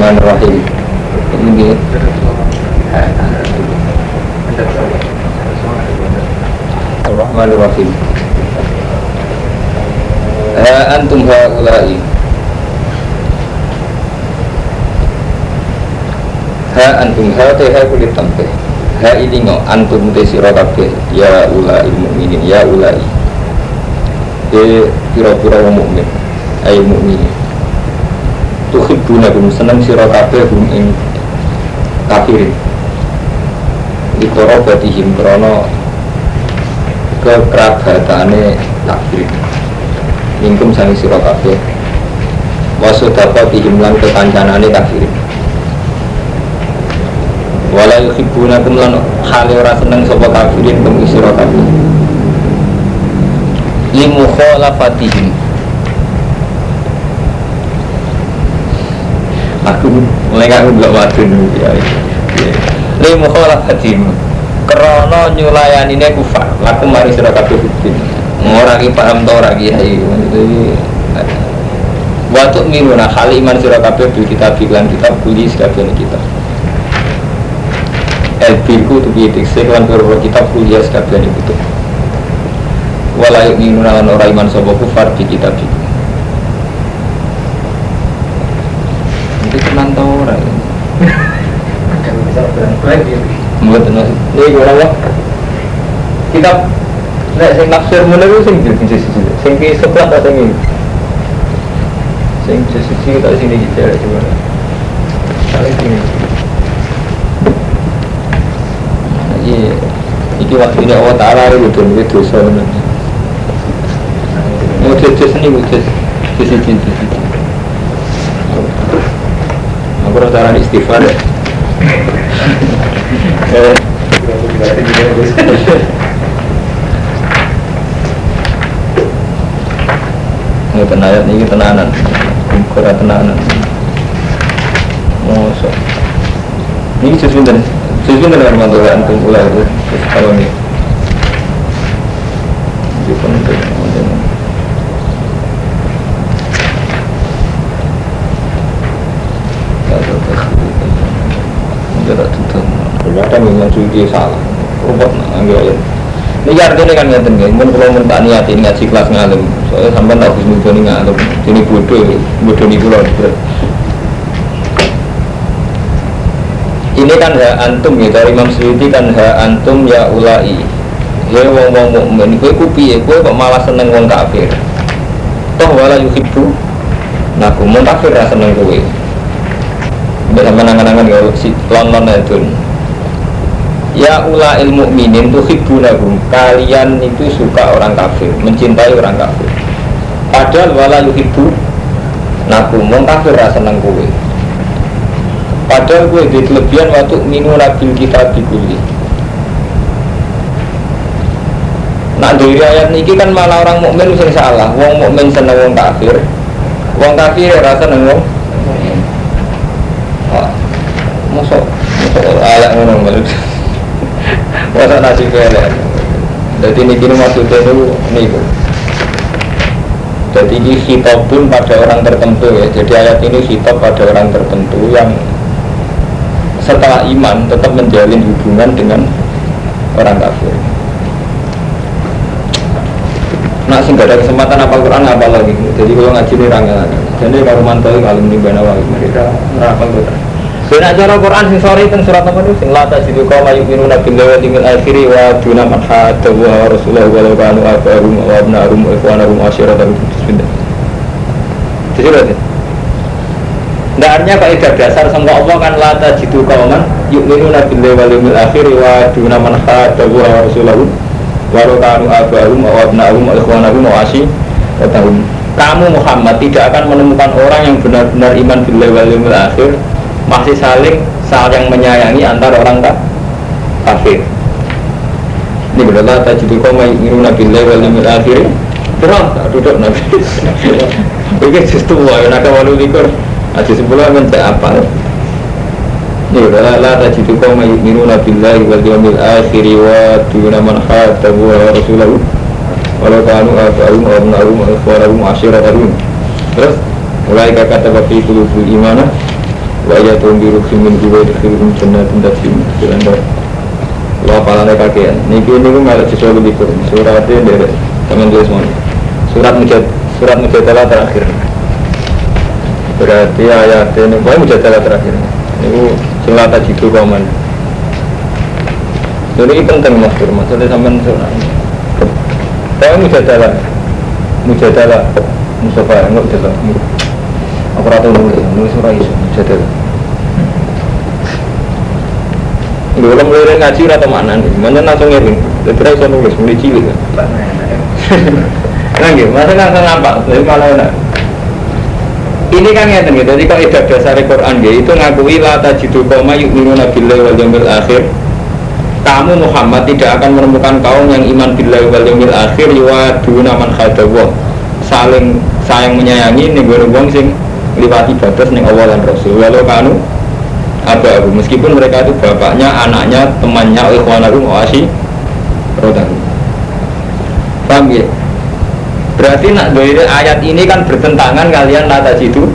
Bismillahirrahmanirrahim. Ini Bismillahirrahmanirrahim. Ha antum haula'i. Ha antum ha te ha kulit tampe. Ha ini ngo antum te sira ya ulai mukminin ya ulai. E pira-pira wong mukmin ay mukminin Tuhibbuna kum seneng sira kabeh kum ing kafirin. Ikoro batihim krono kekerabatane takfir Mingkum sangi sira kabeh. Wasudaka bihim lan kekancanane kafirin Wala yuhibbunakum lan hale ora seneng sapa kafirin kum sira kabeh. Limukhalafatihim Aku mulai aku belum waktu nih ya. Li nyulayani ini kufar Laku mari sira kabeh fitin Orang iki paham to ora kiai Jadi Wa tu'minuna hal iman sira kabeh bil kitab lan kitab kuli sekabian kitab El birku tu bi dikse lan pira kitab kuliah sekabian itu. Wala yu'minuna lan ora iman sapa kufar di kitab itu Itu tenan to ora ya? Mboten. Ini ora apa? Kitab nek sing nafsir mulai itu sing di sisi sisi. Sing ki sebelah ta sing ini. Sing di sisi ta sini kita ada coba. Kali sini. Iya, iki waktu ini Allah Ta'ala itu dan itu dosa Mau jejes ini wujud Sisi cinta Rasa cara istighfar ya? Eh, Ini tenayat ini tenanan. Kurang tenanan. Mosok. Ini sesuatu dan Sesuatu dengan mantul antum ulah itu kalau ini Itu penting Tidak tutup. Ternyata memang suci salah. Rumput ambil ayat ini artinya kan ngerti nggak, mungkin kalau mau tak niat ini ngaji kelas ngalim, soalnya sampai tak bisa muncul nih ngalim, ini bodoh, bodoh nih pulau. Ini kan hak antum ya dari Imam Suyuti kan hak antum ya ulai. Ya wong wong mukmin, kue kupi ya, kue kok malah seneng wong kafir. Toh wala yuhibbu, nah kumun kafir rasa seneng kue. Biasa menangan-angan ya si lon-lon itu. Ya ula ilmu minin tuh hibunagum Kalian itu suka orang kafir Mencintai orang kafir. Padahal wala yuhibbu Nakum Wong kafir rasa seneng Padahal gue di kelebihan waktu minu nabil kita dikuli Nah dari ayat ini kan malah orang mukmin sing salah. Wong mukmin seneng wong kafir. Wong kafir rasa seneng wong Masa nasi kelek Jadi ini kini maksudnya itu nih Jadi ini hitop pun pada orang tertentu ya. Jadi ayat ini hitop pada orang tertentu yang Setelah iman tetap menjalin hubungan dengan orang kafir. Nah gak ada kesempatan apa Quran apa lagi? Jadi kalau ngaji ini rangga. Jadi kalau mantau kalau ini bana mereka merapal Quran dan acara Quran sing sore teng surat apa itu sing lata jitu kaum ayu minuna billahi wal yawmil akhir wa duna man hadda wa rasulullah wa law kanu abarum wa abnarum wa ikhwanarum asyiratan bismillah. Jadi berarti Nah artinya kaidah dasar sama Allah kan lata jitu kauman yu'minuna billahi wal yawmil akhir wa duna man hadda wa rasulullah wa law kanu abarum wa abnarum wa ikhwanarum wa asyiratan kamu Muhammad tidak akan menemukan orang yang benar-benar iman billahi wal akhir masih saling saling menyayangi antara orang tak kafir. Ini berdoa tajidu kau mai miruna billahi wal yawmil akhir. Terang tak duduk nabi. Oke justru wah nak walu likur. Aji sebelah men tak apa. Ini berdoa la tajidu kau mai miruna billahi wal yawmil akhir wa duna man hadda wa rasulahu. Walau kanu abahum abnahum wa ikhwanahum wa asyiratahum. Terus mulai kata bafi kulubul imanah wa ya tuh biru simin gue di film jenar tindak sim lo apalane kakean niki ini gue nggak sesuatu di suratnya dari teman tulis mau surat mujad surat mujadalah terakhir berarti ayat ini pokoknya mujadalah terakhir ini selata jitu komen jadi ini penting mas Pur maksudnya sampai surat pokoknya mujadalah mujadalah Mustafa enggak jelas aku rata nulis nulis itu mujadalah Dulu mulai ngaji atau mana nih? Mana langsung ngirim? Terus saya nulis mulai cilik? Nah, gitu. Masa nggak nampak? Jadi malah enak. Ini kan ya gitu. Jadi kalau ibadah dasar Quran gitu, itu ngakui la tajidu qoma yu'minuna billahi wal yawmil akhir. Kamu Muhammad tidak akan menemukan kaum yang iman billahi wal yawmil akhir yuwaduna man khadawah. Saling sayang menyayangi nih gue wong sing liwati batas nih Allah dan Rasul. Walau kanu aku meskipun mereka itu bapaknya, anaknya, temannya, ikhwanakum, wasi, rodakum. Paham ya? Berarti nak dari ayat ini kan bertentangan kalian nata situ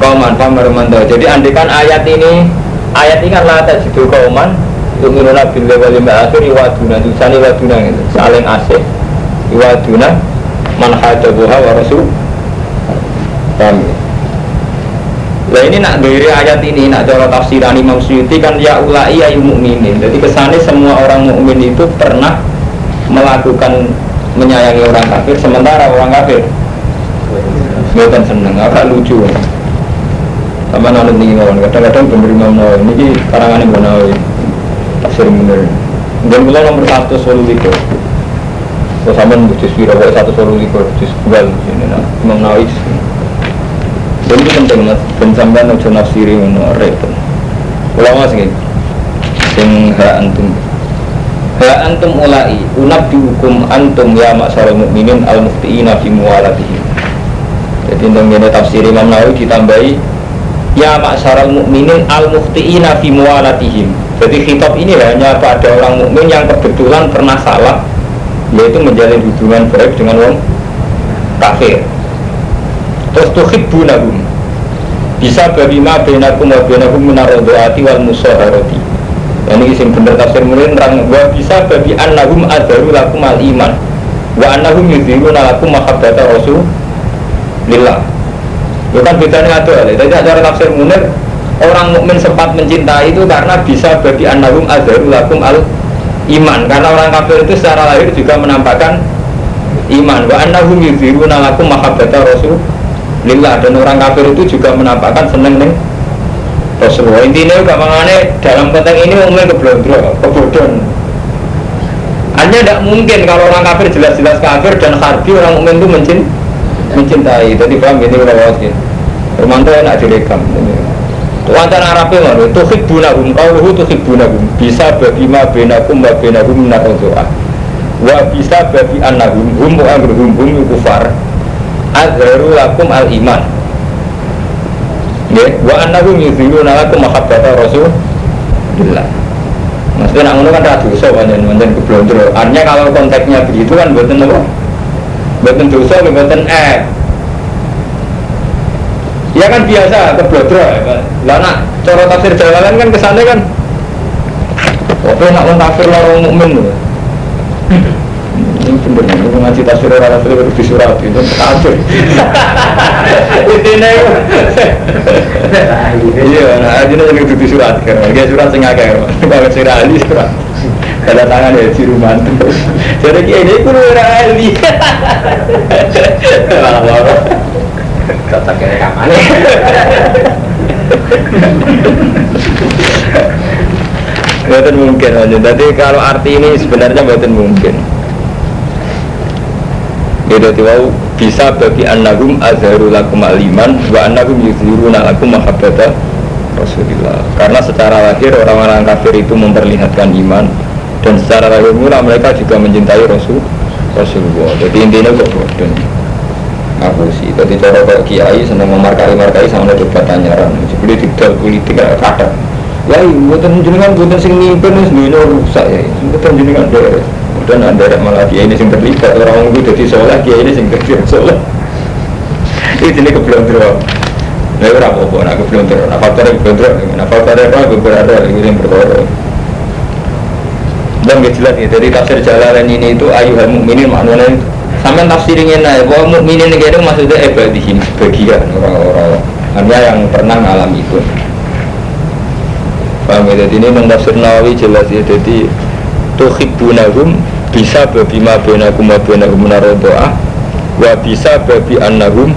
kauman pamermanto. Jadi andikan ayat ini ayat ini kan nata situ kauman Yuminuna bila wal akhir iwaduna Tulisannya iwaduna gitu Saling asih Iwaduna Man hadabuha wa rasul Paham ya? Nah ini nak dari ayat ini, nak cara tafsiran Imam Suyuti kan ya ulai ya mukminin. Jadi kesannya semua orang mukmin itu pernah melakukan menyayangi orang kafir, sementara orang kafir bukan seneng, agak lucu. Sama nanti nih ngomong, kadang-kadang pemberi Imam Nawawi ini karangan Imam Nawawi tafsir bener. Dan mulai nomor satu solo likur. Kalau sama wira, satu solo jus dua ini nah Imam Nawawi. Dan itu penting mas, dan sampai nunggu nafsiri menurut repot. Ulama sih, sing hak antum. Ha antum ulai unab dihukum antum ya maksarul mukminin al muftiina fi muwalatihim. Jadi dengan tafsir Imam Nawawi ditambahi ya maksarul mukminin al muftiina fi muwalatihim. Jadi kitab ini hanya pada orang mukmin yang kebetulan pernah salah yaitu menjalin hubungan baik dengan orang kafir. Terus tuhibbunahum bisa bagi ma bainakum wa bainakum minar wal musaharati ini sing bener tafsir mulai nerang wa bisa bagi annahum adaru lakum al iman. Wa annahum yudhiruna lakum mahabbata rasul lillah. Itu kan bedanya ada jadi cara tafsir munir orang mukmin sempat mencintai itu karena bisa bagi annahum adaru lakum al iman. Karena orang kafir itu secara lahir juga menampakkan iman. Wa annahum yudhiruna lakum mahabbata rasul lillah dan orang kafir itu juga menampakkan seneng nih Rasulullah intinya gampangane dalam konteks ini umumnya keblondro kebodohan hanya tidak mungkin kalau orang kafir jelas-jelas kafir dan harbi orang mukmin itu mencin, mencintai jadi paham ini udah wakil Romanto enak direkam Tuantan Arabnya mana? Tuhib bunahum, kauluhu tuhib bunahum Bisa bagi ma benakum wa benahum minar Wa bisa bagi annahum, hum mu'amruhum, hum kufar Azharu lakum al-iman Ya, wa annahum yuziluna lakum mahabbata Rasulillah. Maksudnya nak kan ra dosa pancen pancen keblondro. Artinya kalau konteksnya begitu kan mboten apa? Mboten dosa, mboten eh. Ya kan biasa keblondro ya. Lah nak cara tafsir jalanan kan ke sana kan Oke nak kafir lorong mukmin bener ini ngaji tasir orang tasir itu disurat itu kacau intinya iya nah ini yang itu disurat kan. Dia surat sing akeh kalau surat ahli surat. Ada tangan ya ciruman jadi kayak ini kudu ahli malah kata kayak kapan Bukan mungkin aja. Jadi kalau arti ini sebenarnya bukan mungkin. Itu tiwau bisa bagi annahum azharu lakum aliman wa annahum yuzhiruna lakum mahabbata Rasulullah. Karena secara lahir orang-orang kafir itu memperlihatkan iman dan secara lahir mula mereka juga mencintai Rasul Rasulullah. Jadi intinya kok bodoh. Aku sih, jadi cara kok kiai senang memarkai-markai sama debat tanyaran. Jadi tidak politik kadang. Ya, buatan jenengan buatan sing mimpin wis rusak ya. Buatan jenengan beres dan ada malah dia ini yang terlibat orang itu jadi soleh dia ini yang kerja soleh itu ini kebetulan Ya ora apa-apa, nak keblontor, nak faktor keblontor, nak faktor apa beberapa itu yang berbeda. Dan gak jelas ya, dari tafsir jalalan ini itu ayuhal mukminin maknanya sampai tafsirin naik bahwa mukminin ini maksudnya ebadihim sebagian orang-orang hanya yang pernah mengalami itu. Paham ya? Jadi ini mentafsir Nawawi jelas ya. Jadi tuhibbunahum bisa babima benakum wa benakum narodoah wa bisa babi annahum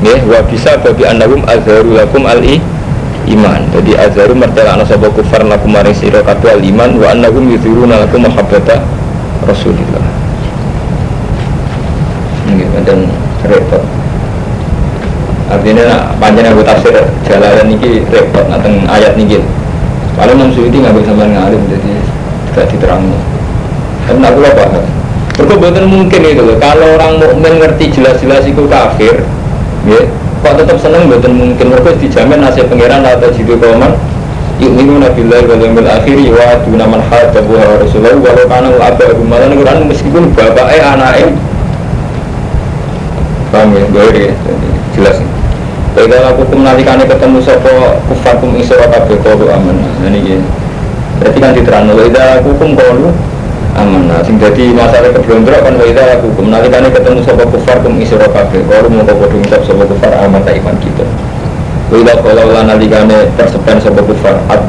ya wa bisa babi annahum azharu lakum al iman. Jadi azharu mertela ana sapa kufar lakum maring sira kabeh al iman wa annahum yuziruna lakum mahabbata rasulillah. Ini dan repot. Artinya panjang aku tafsir jalanan ini repot tentang ayat ini kalau Imam Suyuti nggak bisa ngalim jadi tidak diterang karena aku paham Berkebetulan mungkin itu loh. Kalau orang mukmin ngerti jelas-jelas itu kafir, ya, kok tetap seneng betul mungkin. Mereka dijamin nasib pangeran atau jidu kauman yu'minu nabillahi wal yawmil akhir wa duna man hadabu rasulullah walau kana abahu malan Quran meskipun bapaknya anaknya paham ya? Gue ya jelas. Baiklah aku menalikannya ketemu sopo kufar kum isra kabeh qalu aman. Nah ini Berarti kan diterangno wa aku kum qalu aman sing jadi masalah keblondrok kan wa aku kum nalikane ketemu sopo kufar kum isra kabeh qalu mau padha ngucap sapa kufar aman ta iman kita. Wa idza qala lan nalikane tersepen sapa kufar ad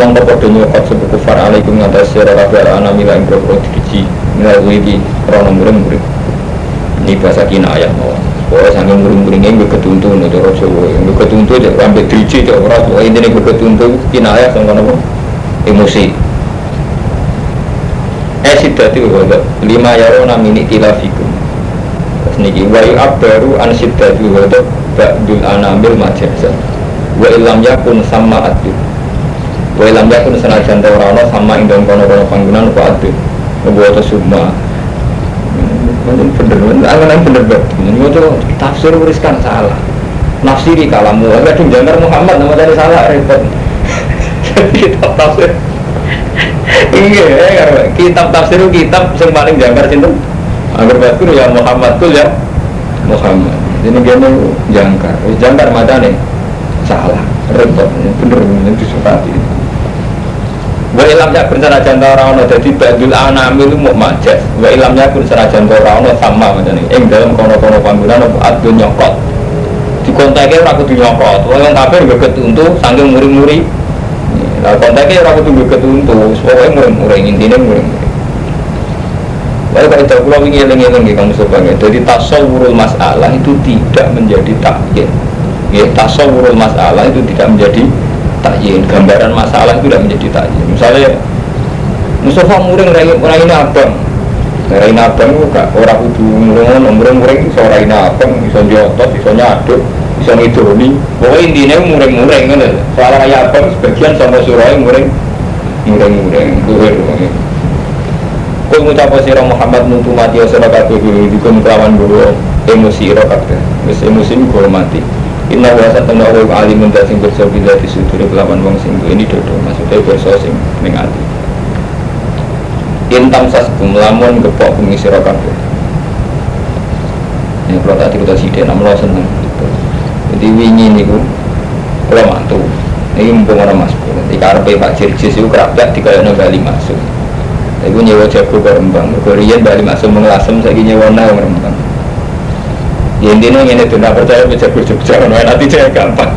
mongko padha nyokot sapa kufar alaikum ngatas sira kabeh ana mila ing boro diji melalui iki rono murid-murid. Ini bahasa kina ayat mawon. Pokoknya sambil muring-muringnya gue ketuntun itu Jawa Gue ketuntun aja, sampai driji aja orang Pokoknya intinya gue ketuntun, kinayah sama apa? Emosi. Eh siddati wadab Lima yarona mini tilafikum Terus niki Wa yu'abbaru an siddati wadab Ba'dul anamil majasa. Wa ilam yakun sama adil Wa ilam yakun senajan taurana sama indon kono-kono panggungan Wa adil Wa summa. Mungkin bener, angan bener banget. Ini mau tafsir uriskan salah. Nafsiri kalamu, kadang jangkar Muhammad nama dari salah repot. Kitab tafsir. Iya, kitab tafsir itu kitab yang paling jangkar cinta. Agar batur ya Muhammad tuh ya Muhammad. Ini gini jangkar, jangkar mata nih salah, repot, bener bener disukati. Wa ilam yakun sanajan ta ora ana dadi badul anamil mu majas. Wa ilam yakun sanajan ta ora ana sama ngene. Ing dalam kono-kono panggonan apa adu nyokot. Dikonteke ora kudu nyokot. Wong kafir geget untu saking muri-muri. Lah konteke ora kudu geget untu, pokoke muri-muri intine muri-muri. Lalu kalau itu pulau ini eling-eling kamu sebagai jadi tasawurul masalah itu tidak menjadi takyin. Ya, tasawurul masalah itu tidak menjadi takyin. Gambaran masalah itu tidak menjadi takyin. Misalnya Mustafa muring orang ini abang. Orang ini abang itu orang kudu muring muring muring seorang ini abang bisa jotos bisa nyaduk bisa ngidoni pokoknya intinya muring kan soalnya kayak abang sebagian sama surai muring muring muring duwe Kau ngucap sira Muhammad nutu mati ya sira kabeh di kelawan guru emosi ira kabeh. Wis emosi ku mati. Inna wa satana wa alimun da sing kerja bila disuduri kelawan wong sing ini dodo maksudnya kerja sing ning ati. Intam saskum lamun gepok bumi sira kabeh. Ini kalau tadi kita sidik namun lo seneng. Jadi wingi niku kalau mantu ini mumpung orang mas pun. Di karpe Pak Jirjis itu kerabat di kaya Bali masuk. Ibu nyewa jago ke Rembang. Korean Bali masuk mengelasem saya nyewa nang Rembang. Ya intinya ini tuh nggak percaya bisa berjogja, no nanti saya gampang.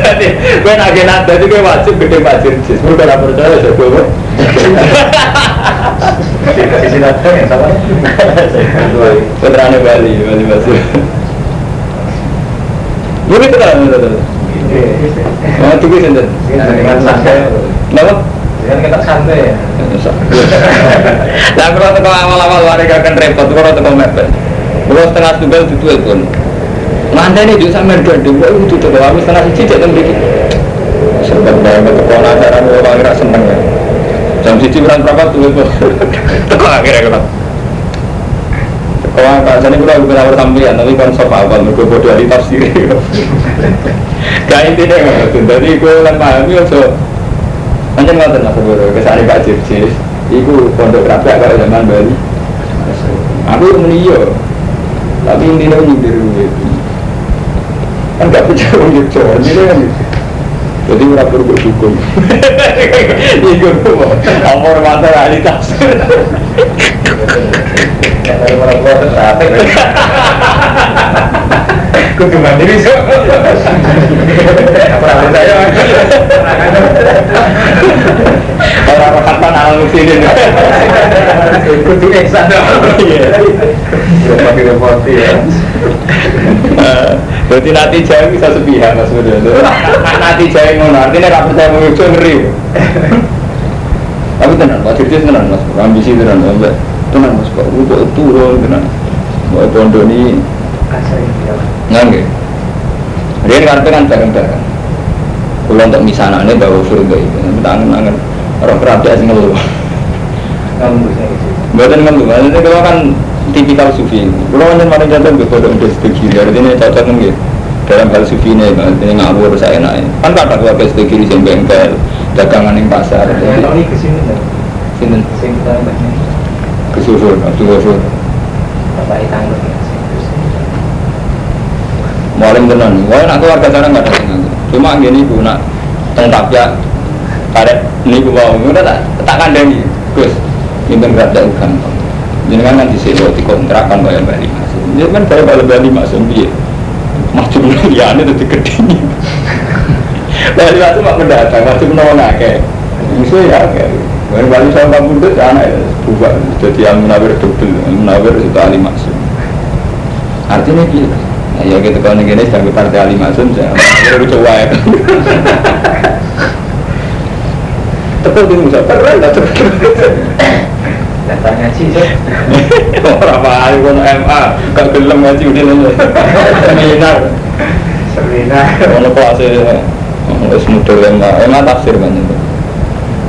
Jadi gue nagih nada itu gue wajib gede wajib sih. Gue nggak percaya saya gue. Sisi nada yang sama. Putrane Bali, Bali masuk. Gue itu kan, Oh, tunggu sendiri. Dengan santai. Kenapa? Dengan kita santai ya. Nah, kalau teko awal-awal warga kan repot, kalau teko mepet. Kalau setengah tunggal itu pun. Mantan ini juga sama dua dua itu tuh kami setengah siji jadi. Sempat banget teko acara orang kira seneng ya. Jam siji berapa tuh itu. Teko akhirnya kalau. Kalau angka sana kita bukan awal sampean, tapi kan sofa awal mereka bodoh di tafsir. Gak intinya nggak Jadi gue kan pahami so. Macam nggak tenang sebelum kesari Pak Jirjis. Iku pondok rakyat kalau zaman Bali. Aku meniyo, tapi intinya nyindir kan nggak percaya orang Jogja ini kan jadi nggak perlu berdukung itu amor mata realitas Orang tua tertarik. Kudu mandiri sih. Apa saya? orang kapan alam sini Kudu eksan dong. Iya. Ya repoti ya. Berarti nanti jaya bisa sepihak mas Budi. Nanti jaya ngono artinya percaya mau itu ngeri. Tapi tenang, Pak Dirjen tenang mas, ambisi tenang, sampai tenang mas, Pak untuk turun tenang. Mau pondok ini nggak Dia kan kan bareng-bareng. Kalau untuk misalnya ini bawa surga itu, tangan-tangan orang kerabat sih ngeluh. Itu. Buatan ngeluh, maksudnya kalau kan tipikal sufi. Kalau hanya paling contoh gue pada udah sedikit, artinya cocok nggak dalam hal sufi ini, artinya ngawur saya naik. Kan kadang keluarga sedikit di bengkel, dagangan yang pasar. Ya, tahun ini ke sini kita banyak. Kesusun, Abdul Ghafur. Bapak itanggung ya. Mualim tenan. Wah, nak keluarga sana nggak ada yang Cuma gini bu, nak tentang ya, karet ini bu mau, udah tak tak kandani, Gus, nggak ada ukan. Jadi kan nanti sih di kontrak kan bayar balik masuk. Jadi kan bayar balik balik masuk biar maju ya ini tuh digedini. Balik masuk mak mendatang, masuk menawan akeh. Musuh ya akeh. Bayar balik sama kamu tuh anak ya, bukan. Jadi yang menawar double, menawar itu ahli masuk. Artinya gitu. Nah, ya gitu kalau negara sebagai partai ahli masuk, saya baru coba ya. Tepat di musa, keren lah tepat. Datang ngaji sih. Berapa hari pun MA, gak gelem ngaji udah nanya. Seminar, Serina. ono kelasnya, wes model MA, MA tafsir itu.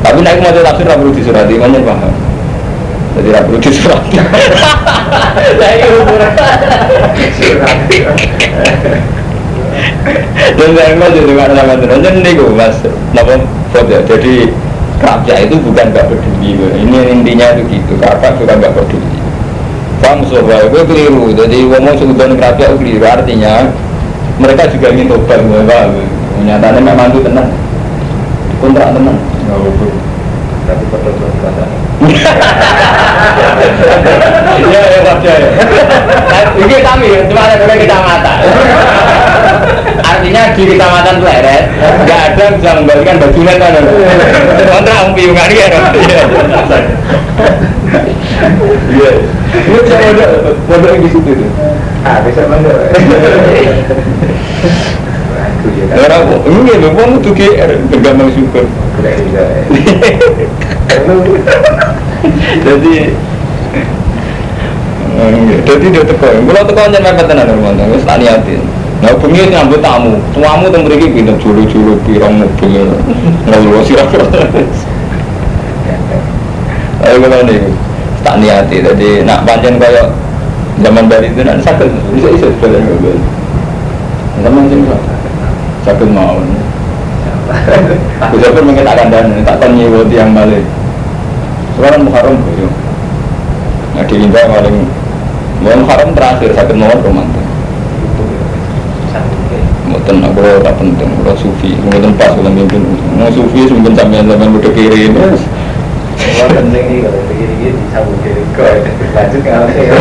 Tapi naik mau tafsir nggak perlu disurati, kan paham. Jadi nggak perlu disurati. Saya ukuran. Dan saya mau jadi mana sama terus jadi nih gue mas, nama foto jadi kerapnya itu bukan gak peduli ini intinya itu gitu. Kakak suka gak peduli. Paham sobat? Gue keliru. Jadi ngomong sebutan itu keliru. Artinya mereka juga ingin tobat gue paham nyatanya memang itu tenang. Kontrak tenang betul Tapi perlu berkata. Iya, ya, wajar ya. Ini kami, cuma ada dua kecamatan. Artinya di kecamatan Pleret, nggak ada yang bisa mengembalikan bajunya kan. Kontrak om piungan ya. Iya. Ini saya ada pondok yang di situ tuh. Ah, bisa mana? Aku ya kan. Ya, bang tuh GR, bergambar syukur. Tidak bisa. Jadi jadi dia teko, kalau teko aja mepet tenan rumah tangga, tak niatin. Nah, bengi nyambut tamu, tamu tuh mriki pinter julu-julu pirang mobil, ngeluh sirah. Ayo kalau nih, tak niati, jadi nak pancen kaya zaman dari itu nanti sakit, bisa sepeda mobil. Zaman sini sakit mau. Aku pun mungkin akan dan tak tahu nyewa tiang balik. Sekarang Muharram ya. Nah di paling mau Muharram terakhir sakit mau romantis. Mungkin aku tak penting, kalau sufi, mungkin pas kalau mimpin, mau sufi mungkin sampai zaman udah kiri ini. Kalau penting nih kalau begini-gini disambung ke kau lanjut ke alam saya.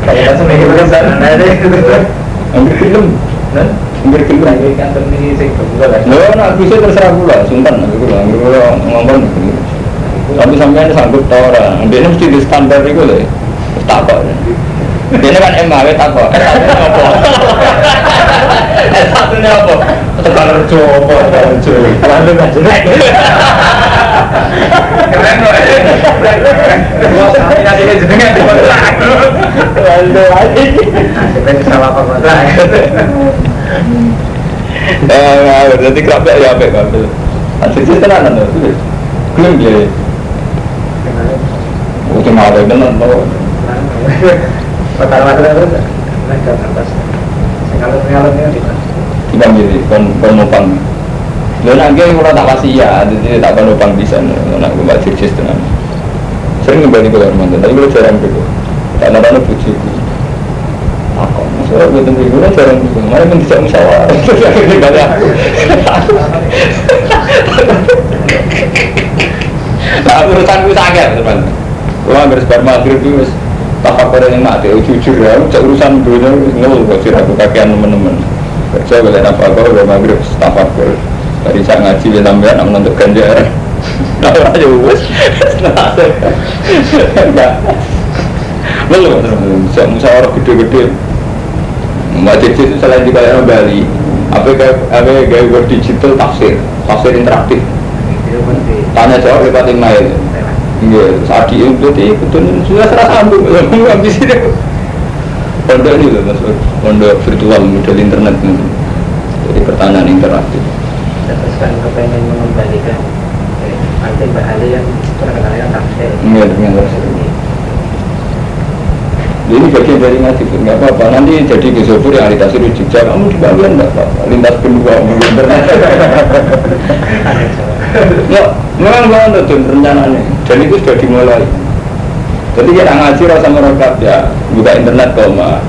Kalau langsung mikir ke sana ada Ambil film, Nah, ambil film. lagi kantor ini saya kebuka lah. Nak bisa terserah pula, sungkan, aku bilang, aku bilang ngomong. Tapi sampai ada sanggup tau orang, dia mesti di standar itu loh, tak kok. Ini kan MAW tak kok, eh apa? Eh satunya apa? Tekan rejo apa? Rejo. Lalu nggak jelek. Keren loh. Jenengan di kontrak. Lalu. Kita salah apa kontrak. Eh, ngawur, jadi kerapnya ya apa kan? Asli sih tenanan tuh. Klaim dia, cuma ada tenan loh. Pertama itu naik ke atas. Kalau pengalamnya di mana? Kita jadi kon kon nopang. Lo nanti kalau tak pasti ya, jadi tak di sana. Nak gue baca tenan. Sering kembali ke Kalimantan, tapi gue jarang dulu. Tak nonton bujuku. Aku Masalah gue tentang gue jarang gue, mana pun tidak musyawarah. Akhirnya kali aku. Nah, urusan gue sakit, teman. Gue hampir sebar maghrib itu tapak yang mati, oh, jujur ya, urusan dunia ngeluh kok sih aku kakean temen-temen. Kerja gue apa udah maghrib tapak gue. Tadi saya ngaji ya sampean nak menuntut ganjaran. Nah, aja wes. Nah, saya musyawarah gede-gede. Mbak Cici itu selain di kalian Bali, apa apa kayak web digital tafsir, tafsir interaktif. Tanya jawab lewat email. Iya, saat di itu betul sudah serasa sambung, ngomong habis itu. Pondok ini loh maksud, pondok virtual model internet ini. Jadi pertanyaan interaktif. Terus kan kepengen mengembalikan eh, nanti Mbak Ali yang terkenal yang tafsir. Iya, dengan tafsir. Ini bagian dari ngaji, nggak apa-apa. Nanti jadi gesopur yang tafsir di Jogja, kamu di Bali nggak apa-apa. Lintas benua, mungkin internet. Ya, memang banget tuh rencananya. Dan itu sudah dimulai. Jadi kita ngaji rasa merokat ya, buka internet koma.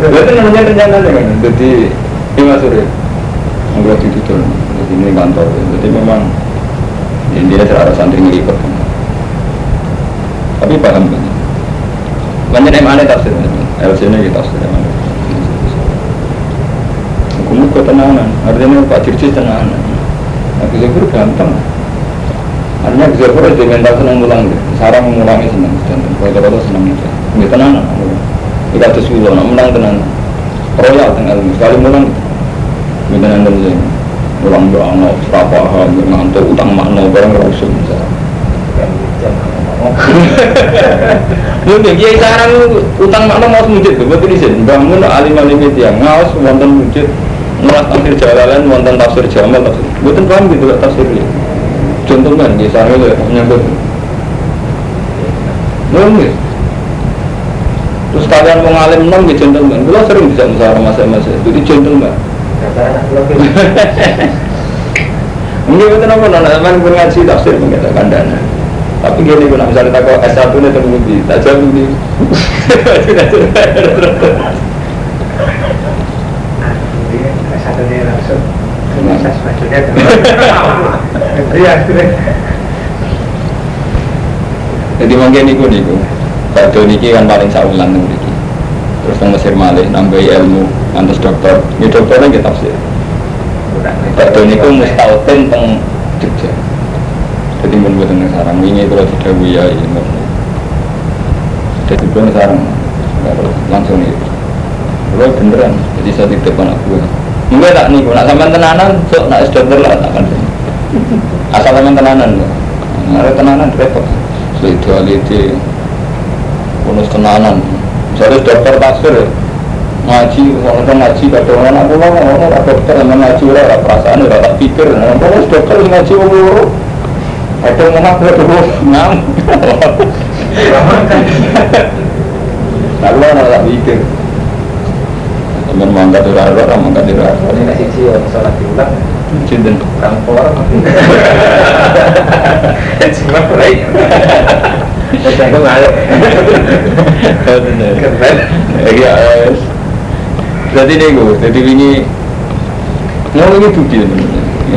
Itu namanya rencananya kan. Jadi ini mas Surya, nggak ditutur. Jadi ini kantor. Jadi memang intinya serara santri ngelipet. Tapi paham kan? Banyak yang aneh tafsir, LC ini kita tafsir yang aneh. Hukum itu tenanan, artinya Pak Dirji tenanan. Nah, Gizabur gampang. Artinya Gizabur itu mental senang ngulang deh. Sarang mengulangi senang, dan kalau senang aja. Ini tenanan. Kita ada sulo, nak menang tenan. Royal tengah ilmu, sekali menang. Ini tenan dan saya. Ulang doang, no, serapa, ngantuk, utang makna, barang rasul misalnya. Mungkin kiai sarang utang makna mau mujud tuh, betul izin. Bangun alim alim itu yang ngawas wonten mujud, nolak tafsir jalalan, wonten tafsir jamal, tafsir. Betul paham gitu lah tafsir ini. Contoh kan kiai sarang itu menyambut. Mungkin. Terus kalian mau ngalim enam gitu gentleman, gue sering bisa musyawarah masa-masa, jadi gentleman. Mungkin itu nama nona teman ngaji tafsir mengatakan dana. Tapi gini pun misalnya tak kau S1 nih di tak jauh di. Satunya langsung proses majunya Iya, Jadi mungkin itu nih Bado niki kan paling saulan nih niki. Terus nang Mesir Malih nambahi ilmu, antus dokter. Ini dokternya kita tafsir. Bado niku mustautin teng Jogja. Jadi pun buat sarang ini kalau tidak buya ini. Jadi pun sarang langsung nih. Kalau beneran, jadi saya titip anak gue. Enggak tak nih, nak sampai tenanan, sok nak dokter lah tak kan. Asal sampai tenanan, ada tenanan repot. Spirituality, bonus tenanan. Misalnya dokter tafsir, ngaji, orang ngaji, kata orang aku mau orang dokter yang ngaji orang perasaan orang pikir, orang dokter ngaji orang yang ngaku ada yang ngam. Aku lah tak pikir. Teman mangkat di rara, orang mangkat di rara. Ini kasih sih orang sholat diulang. Cinten. Rampor Cuma baik. Saya kok ngaluk Keren. Iya, jadi ini gue, jadi ini Mau ini bukti teman-teman, ya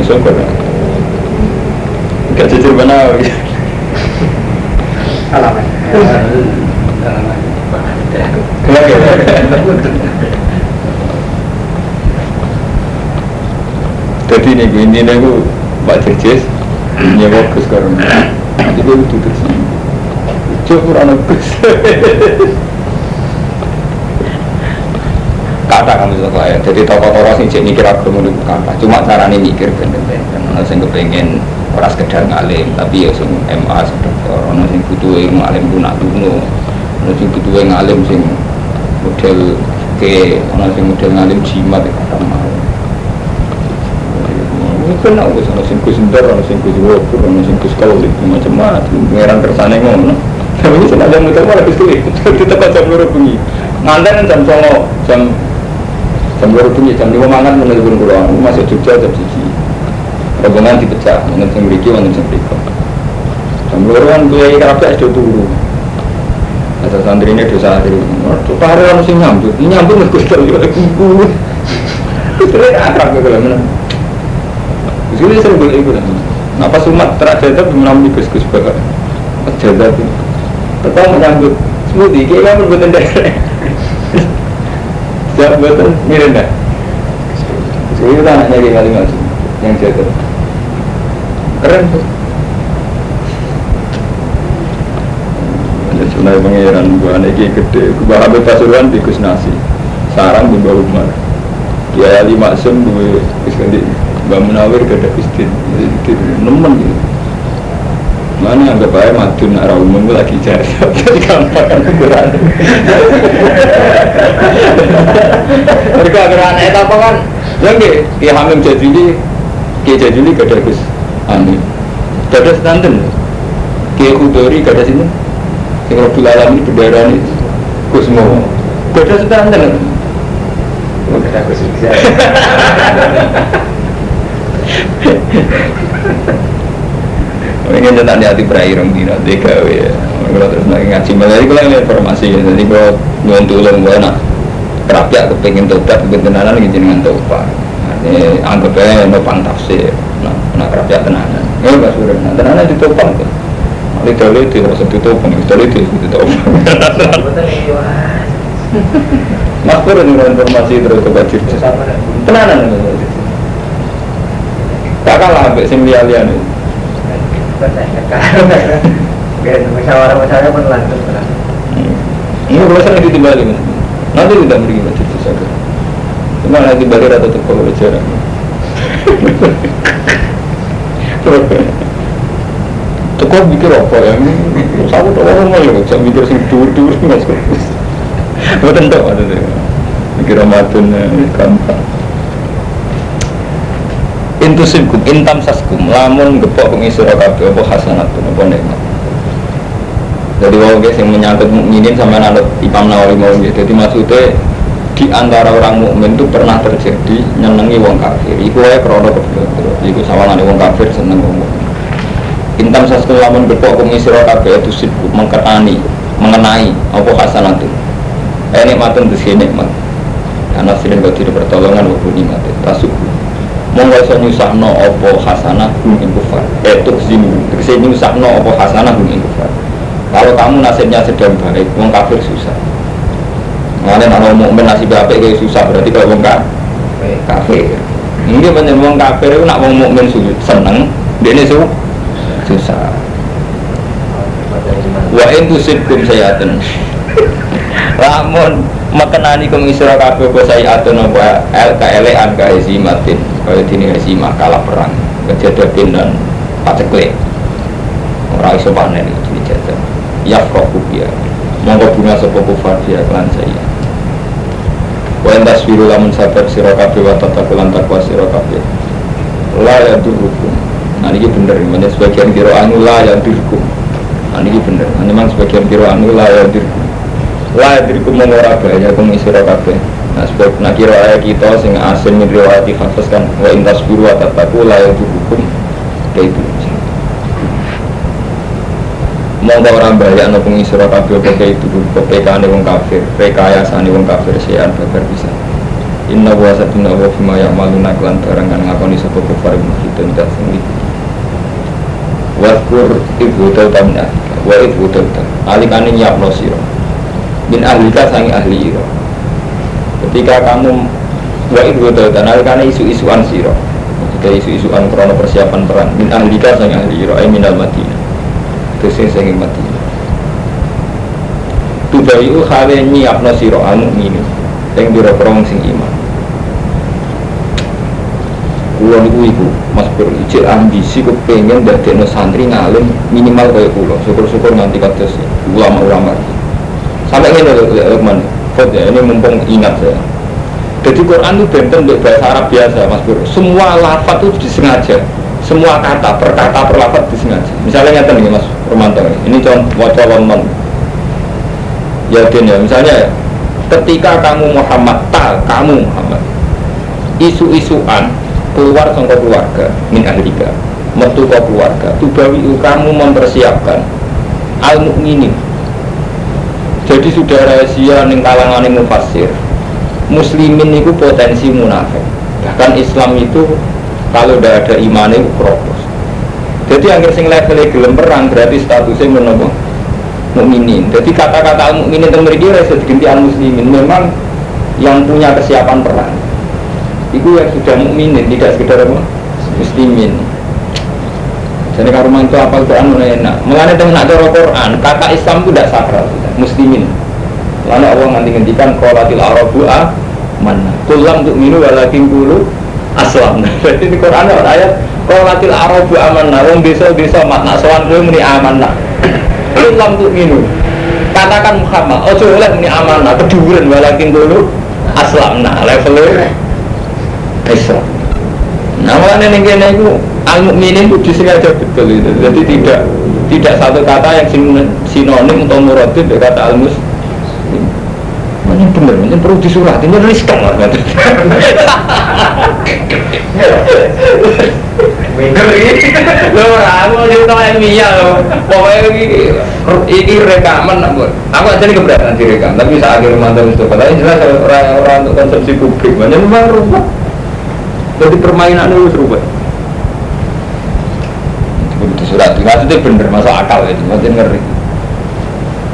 syukur Gak jujur mana Alamat Jadi ini intinya gue Pak Jejes nyewa Karuna. Jadi gue duduk sini. Coba anak Gus. Kata kamu ya. Jadi tokoh-tokoh sing jadi mikir agama itu kata. Cuma caranya mikir benten-benten. Ono sing kepengen ora sekedar ngalim, tapi ya sing MA sing dokter. Ono sing butuh ilmu alim guna duno. Ono sing butuh ngalim sing model ke, ono sing model ngalim jimat ya kata mau. Mungkin aku sana sing kus ndar, ana sing kus wobur, ana sing kus kaulik, macam-macam. Pangeran kersane ngono. Tapi ini senada muter malah tuh, di tempat jam loro bengi. Nganten jam songo, jam jam loro bengi, jam lima mangan menelpon kurang. Masuk Jogja jam siji. Rombongan dipecah, wonten sing mriki, wonten sing mriko. Jam loro kan gue kerapnya sudah turu. Asal santri ini dosa hari Tuh hari orang sing nyambut, ini nyambut nggak kusel ya ibu. Itu akrab ke kalau. Jadi sering boleh ikut. Napa sumat terjadi menamuni gus-gus bakal. Terjadi. Tetap menyambut. Semudi, kayak betul dasar. Siap betul, mirip dah. Jadi itu anaknya kayak kali yang jaga. Keren tuh. Ya sunai pangeran gua anak gede. Gua habis pasuruan di Nasi. Sarang di bawah rumah. Dia ali maksum gue iskandi. Mbak Munawir ada istin. Jadi nemen gitu. Mana anggap aja madun arah umum gue lagi cari Jadi gampang ukuran Mereka ukuran itu apa kan Lagi, kia hamim jadili Kia jadili gak ada gus Amin Gak ada setanten Kia kudori gak ada sini Yang Rabbul Alamin bendera ini. Gus mau Gak ada setanten Udah aku sih ini tentang di hati berai rong dina tiga ya kalau terus lagi ngaji. Malah itu lagi informasi ya. Jadi kalau nyuwun tulung gue nak kerapiak kepingin tobat kepingin tenanan lagi jenengan tobat ini anggap aja no tafsir nah nak kerapiak tenanan ya mas sudah nah tenanan ditopang tuh Ini dalil itu harus ditopang, dalil itu ditopang. Mas Pur ini informasi terus ke Bajir. Tenanan Tak kalah sampai sing liya-liya nih. Musyawarah-musyawarah pun lanjut Ini kalau saya ditimbali mas. Nanti tidak pergi itu saja. Cuma nanti balik atau tetap kalau jarang. Teko mikir apa ya? Saya tuh orang ya, saya mikir sing dur-dur mas. Betul tak ada deh. Mikir Ramadan gampang. Intusibkum intam saskum lamun gepok pengi sira kabeh apa hasanatun apa nikmat. Jadi wong guys yang menyangkut mukminin sama nanut Imam Nawawi mau gitu. Jadi maksudnya di antara orang mukmin itu pernah terjadi nyenengi wong kafir. Iku wae krono kebetulan. Iku sawangan wong kafir seneng wong mukmin. Intam saskum lamun gepok pengi sira kabeh itu sibuk mengkenani mengenai apa hasanatun. Eh nikmatun itu nikmat. Karena sering tidak pertolongan waktu nikmat tasuk monggo iso nyusahno apa hasanah hum ing kufar eh tukzimu tegese nyusahno apa hasanah hum ing kalau kamu nasibnya sedang baik wong kafir susah Mengenai kalau mukmin nasib apik kayak susah berarti kalau wong kafir. Mungkin banyak wong kafir itu nak wong mukmin seneng dia ini susah. Wa in tusibkum sayatin lamun makenani kum isra kabeh apa sayatun apa el kaelean ka hesimatin kaya dini hesimah kalah perang kejadian dan paceklik ora iso panen itu dijajah. Ya frohu ya monggo bunga sapa kufar dia kelan saya wa entas biru lamun sabar sira kabeh wa tatakulan takwa sira kabeh. La ya durukum nah ini bener. Ini sebagian kira anu la ya durukum nah ini bener. Memang sebagian kira anu la ya durukum la yadriku mengora bahaya kum kabeh. Nah sebab nak kira ayat kita sing asin min riwayati hafaz kan wa intas biru wa tataku la yadrikum itu mongko ora bahaya ana kum isira kabeh apa itu kepekane wong kafir rekayasane wong kafir sian babar bisa. Inna wa satuna wa fima ya'maluna klan barang kan ngakoni sapa kufar mukhidun dan sing iki Waskur ibu tauta wa ibu tauta alikane nyapno sira. Min ahlika sangi ahli iro ketika kamu wa itu dan karena isu-isuan siro ketika isu-isuan krono persiapan perang min ahlika sangi ahli iro ay madinah itu sing sangi madinah tubayu khale nyiapno siro anu ini yang biro krong sing iman Kulo niku iku Mas Pur ijek ambisi kepengen dadekno santri ngalim minimal kaya kulo syukur-syukur nganti kados ulama-ulama Sampai ini loh, Lukman. ya, ini mumpung ingat saya. Jadi Quran itu benten untuk bahasa Arab biasa, Mas Bro. Semua lafaz itu disengaja. Semua kata per kata per lafaz disengaja. Misalnya nyata nih Mas Romanto ini contoh wajah London. Ya ya, misalnya ketika kamu Muhammad tak kamu Muhammad isu-isuan keluar sama keluarga min ahlika metu ke keluarga tubawi kamu mempersiapkan al mukminin Jadi sudah rahasia ning kalangan mufassir. Muslimin itu potensi munafik. Bahkan Islam itu kalau tidak ada iman itu kropos. Jadi akhir sing level gelem perang berarti statusnya menapa? mukminin. Jadi kata-kata mukminin itu mereka rasa diganti al muslimin. Memang yang punya kesiapan perang. Itu yang sudah mukminin, tidak sekedar apa? Muslimin. Jadi kalau rumah itu apa Quran mana enak. Mengenai dengan ada Quran, kata Islam itu tidak sakral, Muslimin. Lalu Allah nanti ngendikan qolatil arabu a mana. Kulam untuk minum walakin dulu aslam. Jadi di Quran ada ayat qolatil arabu amanah. Wong desa-desa makna sowan kowe muni amanah. Kulam untuk minum. Katakan Muhammad, oh oleh muni amanah, keduren walakin dulu aslam. Nah, levelnya Islam. Nah, makanya nih kene itu al mukminin itu disengaja betul itu. Jadi tidak tidak satu kata yang sinonim atau muradif dengan kata al muslim. Ini bener, ini perlu disurat, ini riskan lah. Minder ini. Loh, aku cerita ilmiah loh. Pokoknya ini, ini rekaman, aku aja nih keberatan direkam. Tapi saat akhir mantau itu, katanya jelas orang-orang untuk konsumsi publik, banyak memang rumah. Jadi permainan itu serupa. Begitu surat, maksudnya bener, masuk akal itu, maksudnya ngeri.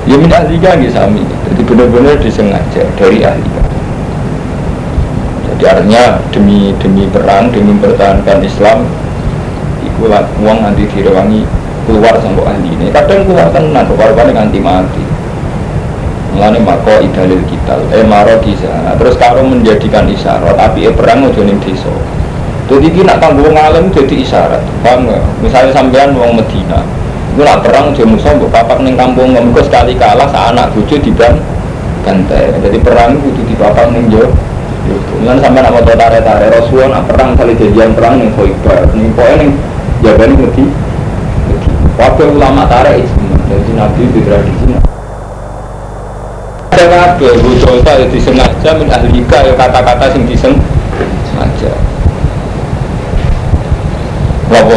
Ya min ahlika nggih sami. Jadi benar-benar disengaja dari ahlika. Jadi artinya demi demi perang, demi mempertahankan Islam, iku uang nanti direwangi keluar sama ahli ini. Kadang keluar tenan, keluar paling anti mati. Mulane mako idalil kita, eh maro kisah. Terus kalau menjadikan isyarat, tapi eh perang mau ning desa. Jadi kita nak kanggo ngalim jadi isyarat. Nggak? Misalnya sampean wong Medina, Gue perang dia musuh, gue papak neng kampung gue sekali kalah sa anak bucu di ban bantai. Jadi perang itu di papak neng jo. Dengan sampai nama tuh tare tare Rasulullah nak perang kali jadian perang neng Khoibar. Nih pokoknya neng jaban ngerti. Waktu ulama tare itu jadi nabi di tradisi. Ada apa? Gue coba ya disengaja min ahlika ya kata-kata sing disengaja. Wah,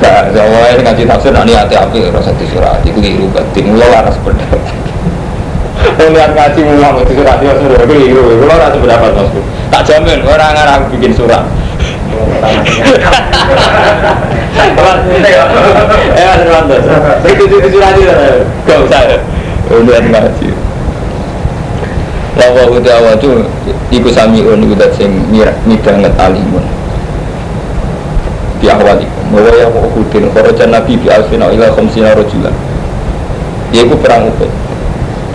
Gak, sama ini ngaji tafsir, nah ini hati-hati rasa disurat, itu keliru batin, lo laras pendapat Lihat ngaji mulang itu surat, keliru, lo laras pendapat Tak jamin, orang orang bikin surat Eh, Mas Irwanto, itu itu surat itu, gak usah. Lihat ngaji. Lawa udah awal tuh, iku samiun, iku dat sing midang ngetalimun. Di awal itu bahwa yang Uhudin Khorojan Nabi bi alfina ila khamsina rojulan. Yaitu perang Uhud.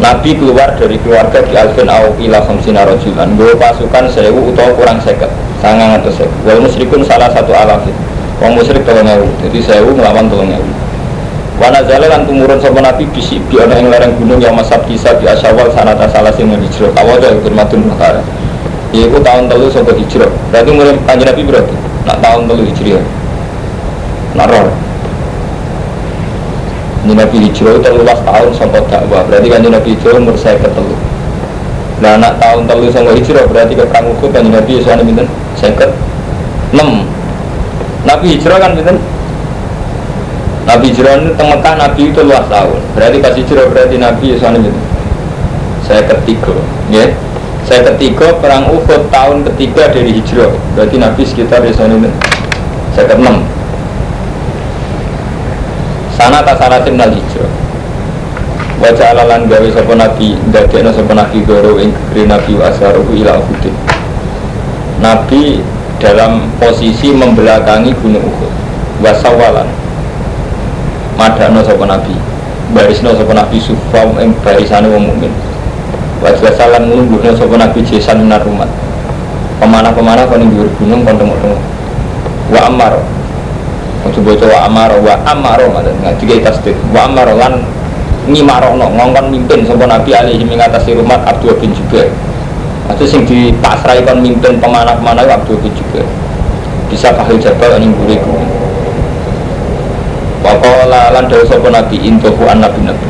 Nabi keluar dari keluarga di alfin au ila khamsina rojulan. Bawa pasukan sewu atau kurang seket Sangang atau seket Wal musyrikun salah satu alafin. Wong musyrik tolong ewu. Jadi sewu melawan tolong ewu. Wana zala lan tumurun sama Nabi bisi bi ana ing lereng gunung yang masab kisah di asyawal sanata salah sing hijrah. Awal dari firmatun bakara Iku tahun telu sapa hijrah. Berarti mulai kanjeng Nabi berarti? Nak tahun telu hijrah naror ini Nabi Hijrah terluas tahun sampai dakwah. Berarti kan Nabi Hijrah umur saya ketelu nah anak tahun telu sama Hijrah berarti ke perang Uhud kan Nabi Yusuf ini saya ke enam. Nabi Hijrah kan binten Nabi Hijrah ini tengah Nabi itu luas tahun. Berarti pas Hijrah berarti Nabi Yusuf ini binten saya ketiga ya. Saya ketiga perang Uhud tahun ketiga dari Hijrah berarti Nabi sekitar Yusuf ini saya ke enam sana tasalatin nal hijrah wajah alalan gawe sopo nabi no sopo nabi goro ing nabi wa asharuhu ila nabi dalam posisi membelakangi gunung Uhud. Wasawalan. Madano sopo nabi. Barisno sopo nabi sufa ing barisane wong mukmin. Wajah salan nglungguhno sopo nabi jesan minar rumah pemanah-pemanah koning gunung kon tengok-tengok. Wa amar coba coba amaro wa amaro mana ngaji kita tasdid wa amaro lan ngimarono ngongkon mimpin sapa nabi alaihi mengatasi rumah Abdul bin Jubair itu sing dipasrai kon mimpin pemanah-pemanah Abdul bin Jubair bisa kahil jabal mburi gunung Wakola lan dawu sapa nabi intohu an nabi nabi.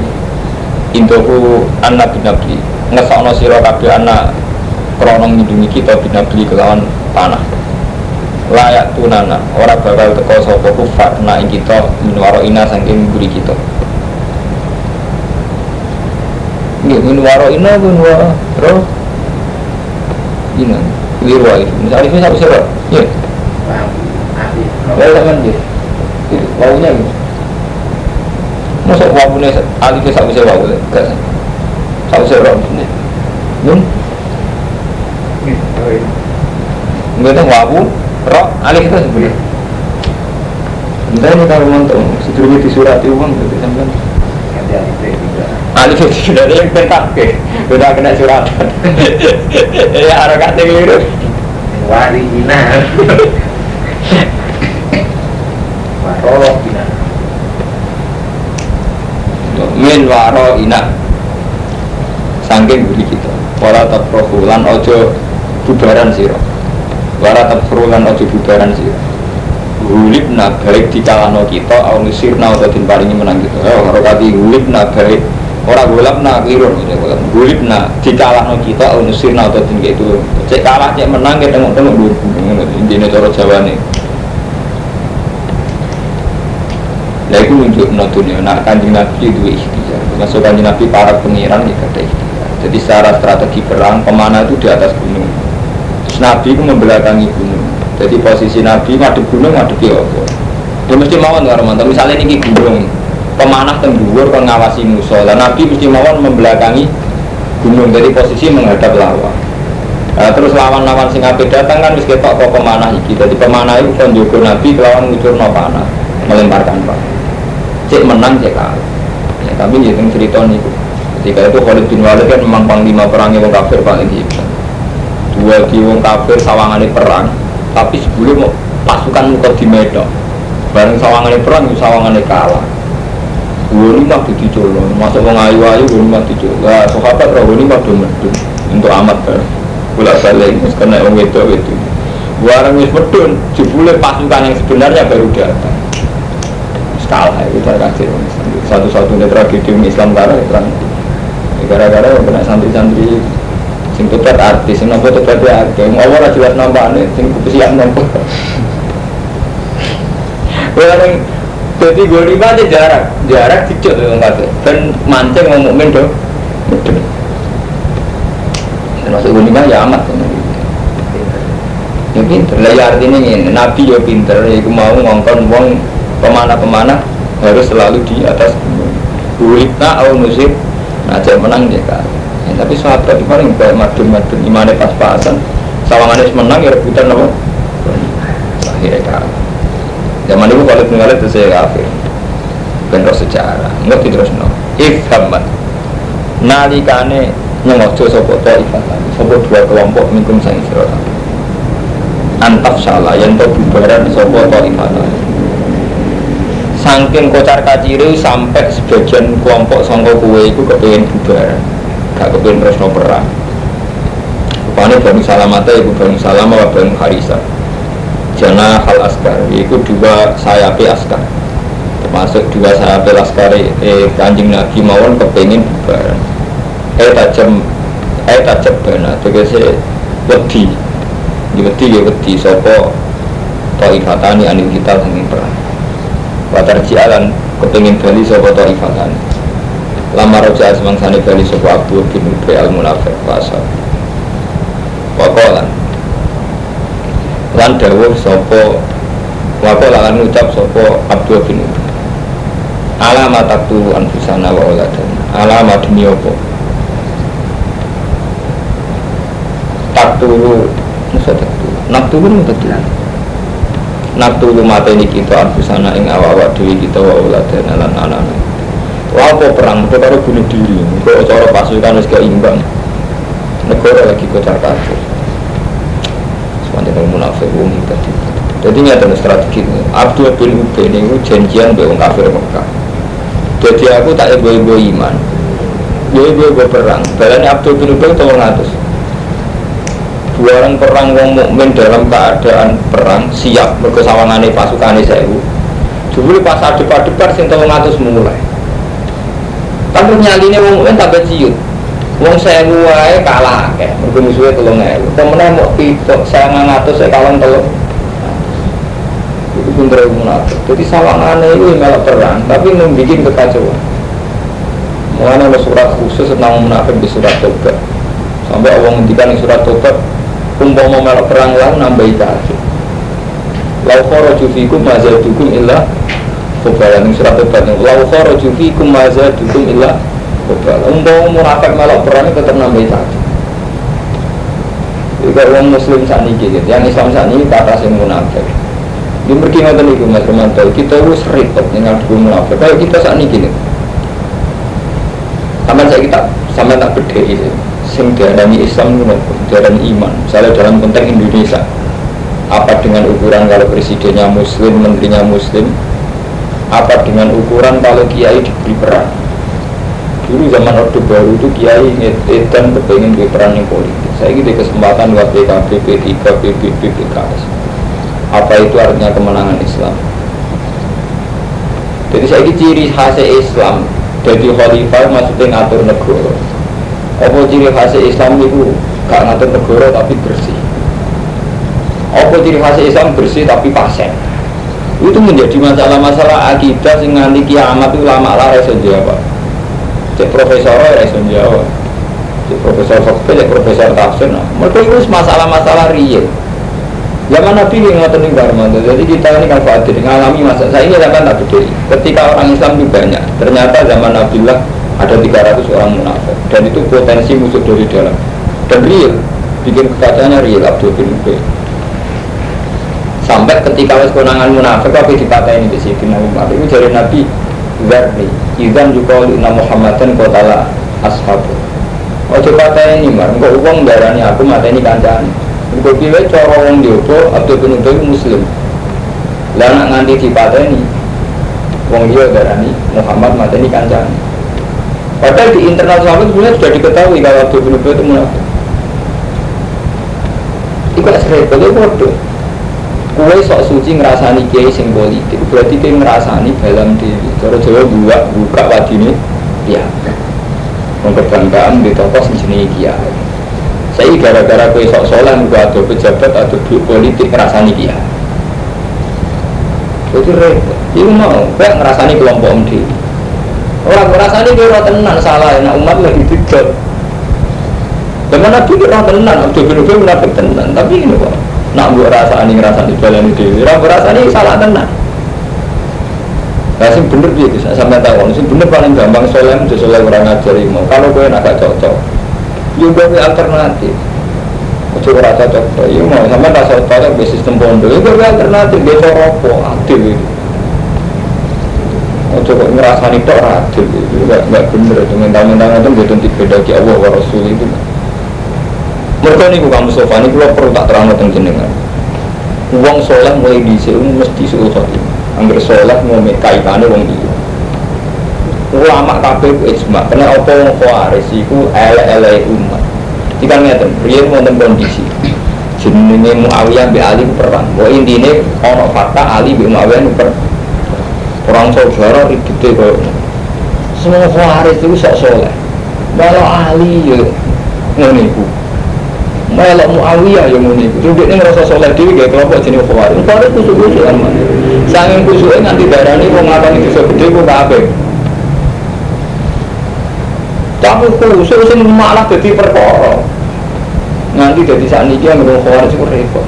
Intohu an nabi nabi. Ngesokno sira kabeh anak krana ngindungi kita binabi kelawan panah layak tunana orang bakal teko sopo kufar na ing kita minwaro ina saking buri kita Nggih, min waro ina min waro ina. Keliru itu. Misalnya ini satu serot. Ya. Ya sampean nggih. Itu wawunya gitu. Masuk wawunya alif satu serot wau enggak. Satu serot ini. Nun Nih, oh ini. Enggak tahu wawu ro alif itu sebenarnya. Entah ini kalau mantuk, sedulur di surat uang jadi sampean. Alif itu sudah ada yang pentak, udah kena suratan. Ya harokatnya keliru. Wari ina. Waro ina. min waro ina sangking budi kita wala taprohulan ojo bubaran siro wala taprohulan ojo bubaran siro Hulibna baik di kalano kita au nusirna atau tin paringi menang kita. Eh karo kati hulibna baik ora gulabna keliru hulibna di kalano kita au nusirna atau tin gitu cek kalah cek menang kita tengok-tengok dulu. Intinya cara Nah itu nunjuk dunia, nah kanjeng Nabi itu ikhtiar. Masuk kanjeng Nabi para pengiran itu ada ikhtiar. Jadi secara strategi perang, pemanah itu di atas gunung Terus Nabi itu membelakangi gunung Jadi posisi Nabi ngadep gunung, ngadep ya apa Dia mesti mau nggak Romanto, misalnya ini gunung Pemanah tenggugur kan ngawasi musuh Dan Nabi mesti mau membelakangi gunung Jadi posisi menghadap lawan Nah, terus lawan-lawan sing ape datang kan wis ketok kok pemanah iki. Jadi pemanah itu kon jogo Nabi kelawan ngucurno panah, melemparkan panah. Cek menang cek kalah. Ya, tapi ya cerita niku. Ketika itu Khalid bin Walid kan memang panglima perangnya wong kafir paling hebat. Dua di wong kafir sawangane perang, tapi sebelum pasukan muka di Medan. Bareng sawangane perang, ya sawangane kalah. Ini mah dicolong, masuk wong ayu-ayu, ini mah dicolong. Lah, sahabat roh ini mah medun untuk amat kan bolak balik wis kena wong itu itu warang wis medun pasukan yang sebenarnya baru datang skala itu terkasih satu-satunya tragedi Islam karena perang gara-gara yang kena santri-santri sing tobat artis sing nopo tobat ya artis yang Allah jelas nampaknya sing kesiap nopo. Warang jadi gue lima aja jarak. Jarak dicek dengan kata dan mancing ngomong mendo medun termasuk gunima ya amat. Ya pinter. Lah ya artinya ini nabi ya pinter. Ya aku mau ngongkon wong pemana-pemana harus selalu di atas gunung Buhitna au nusir nah jangan menang dia kan tapi sahabat itu paling kayak madun-madun imannya pas-pasan sawangannya menang ya rebutan apa? Akhirnya kalah zaman itu kalau tinggal itu saya kafir. Bentuk sejarah. Nggak terus no? If hamad nalikane nyengojo sopo ta'ifatan sopo dua kelompok minkum sang sira antaf salah yang to bubaran sopo ta'ifatan saking kocar kaciri sampai sebagian kelompok sangka kue itu kepengen bubaran gak kepengen terus perang. Rupanya Bani Salamata itu Bani Salama wa Bani Harisa Jana hal askar Itu dua sayapi askar. Termasuk dua sayapi askar Eh kanjeng Nabi mawon kepengen bubaran eh tajam eh tajam bana tegese wedi. Di wedi ya wedi sopo taifatani anil kita sanging perang. Watar jialan kepengin bali sopo taifatani lama roja semangsane bali sopo Abdul bin Ubay al munafik pasal wakolan. Lan dawuh sopo wakolan lan ucap sopo Abdul bin Ubay. Alamat taktu anfusana wa oladan alamat demi opo tak tulu masa tak tulu nak tulu nu tak tulu nak tulu mata ini kita anfusana ing awak-awak dewi kita wa uladan alan anak Apa perang? Itu karo bunuh diri? Kok cara pasukan wis imbang negara lagi kocar kacir sepanjang munafik wong tadi. Jadi ini ada strategi Abdul bin Ubay ini janjian dengan kafir Mekah. Jadi aku tak ibu-ibu iman. Ibu-ibu perang. Balanya Abdul bin Ubay tolong ngatus buaran perang wong mukmin dalam keadaan perang siap. Mergo sawangane pasukane sewu dulu pas adep-adepan sing 300 mulai tapi nyaline wong mukmin tambah ciut. Wong sewu wae kalah akeh mergo musuhe 3000 temenan mau pitok 900 saya kalah telung. Itu pinter munafik. Jadi sawangane itu melok perang tapi membuat kekacauan. Mengenai ada surat khusus tentang munafik di surat Tobat. Sampai Allah ngendikan di surat Tobat, umpama melok perang lah nambahi kafir. Lau kharaju fikum ma zadukum illa kobala Ini surat Tobat. Lau kharaju fikum ma zadukum illa kobala Umpama munafik melok perang tetap nambahi kafir. Jika orang muslim saat ini gitu, yang Islam saat ini kata sing munafik. Di pergi ngoten niku Mas Romanto, kita wis repot dengan dukung munafik. Kalau kita saat ini gini, sama saya kita sama tak beda itu. Sing diarani Islam itu diarani iman. Misalnya dalam konteks Indonesia, apa dengan ukuran kalau presidennya Muslim, menterinya Muslim, apa dengan ukuran kalau kiai diberi peran. Dulu zaman Orde Baru itu kiai ngedan kepengen di peran yang politik. Saya gitu kesempatan buat PKB, P3, PBB, PKS. Apa itu artinya kemenangan Islam? Jadi saya ciri khas Islam jadi khalifah maksudnya ngatur negara apa ciri khas Islam itu gak ngatur negara tapi bersih apa ciri khas Islam bersih tapi pasien itu menjadi masalah-masalah akidah sing nganti kiamat itu lama lah reso jawab cek profesor reso jawab. Cek profesor fakir cek profesor tafsir nah mereka itu masalah-masalah real Zaman Nabi yang ngotot nih jadi kita ini kan khawatir ngalami masa saya ini zaman tak beda. Ketika orang Islam itu banyak, ternyata zaman Nabi lah ada 300 orang munafik. Dan itu potensi musuh dari dalam. Dan real bikin kekacaannya real Abdul bin Ubay sampai ketika wes konangan munafik tapi dipatahin di sini Umar itu dari Nabi Zarni Izan juga Inna Muhammadan kotala ashabu Oh coba ini mar, enggak uang darahnya aku mata ini kancani Mergo piye cara wong diopo Abdul bin Ubay muslim. Lah nak nganti dipateni wong dia darani Muhammad mateni kancane. Padahal di internal sahabat sebenarnya sudah diketahui kalau Abdul bin itu munafik. Repot itu bodoh. Kue sok suci ngerasani kiai sing politik, berarti kiai ngerasani dalam diri. Cara Jawa buka buka wadine, ya. Mengkebanggaan di tokoh sing jenenge kiai. Saya gara-gara kue sok soleh juga ada pejabat atau duit politik ngerasani dia. Itu repot. Itu mau, kayak ngerasani kelompok om Orang ngerasani kira tenan salah, nah umat lagi tidak. Zaman Nabi kira tenan, Abdul bin Ubay munafik tenan. Tapi ini kok, nak buat rasani ngerasani jalan itu, orang ngerasani salah tenan. Nah, bener dia bisa sampai tahu, sing bener paling gampang soleh, soleh orang ngajari mau. Kalau gue nak gak cocok, juga be alternatif. Ojo ora cocok iya mau sama tak cocok be sistem pondok itu be alternatif. Be coropo adil itu Ojo kok ngerasani tok adil itu bener. Itu mentang-mentang itu tentu beda ki Allah wa Rasul itu mereka ini kamu sofa ini kalau perlu tak terang tentang jenengan. Uang soleh mulai di sini mesti suul khotimah angger soleh mau kaitannya uang dia ulama kabeh ku ijma. Kena apa wong khawaris iku ele-ele umat. Jika ngeten riyen wonten kondisi. Jenenge Muawiyah bi Ali perang. Wa intine ana fakta Ali bi Muawiyah per orang saudara ribute koyo semua khawaris itu sok soleh malah Ali ya ngene melok Muawiyah yang iku. Jadi ini ngerasa soleh dhewe gak kelompok jenenge Khawarij. Khawarij kusuk-kusuk aman. Sanging kusuke nganti darani wong ngakoni dosa gedhe kok kabeh. Tapi khusus sing malah jadi perkara. Nanti jadi saat ini dia ngomong khawarij itu repot.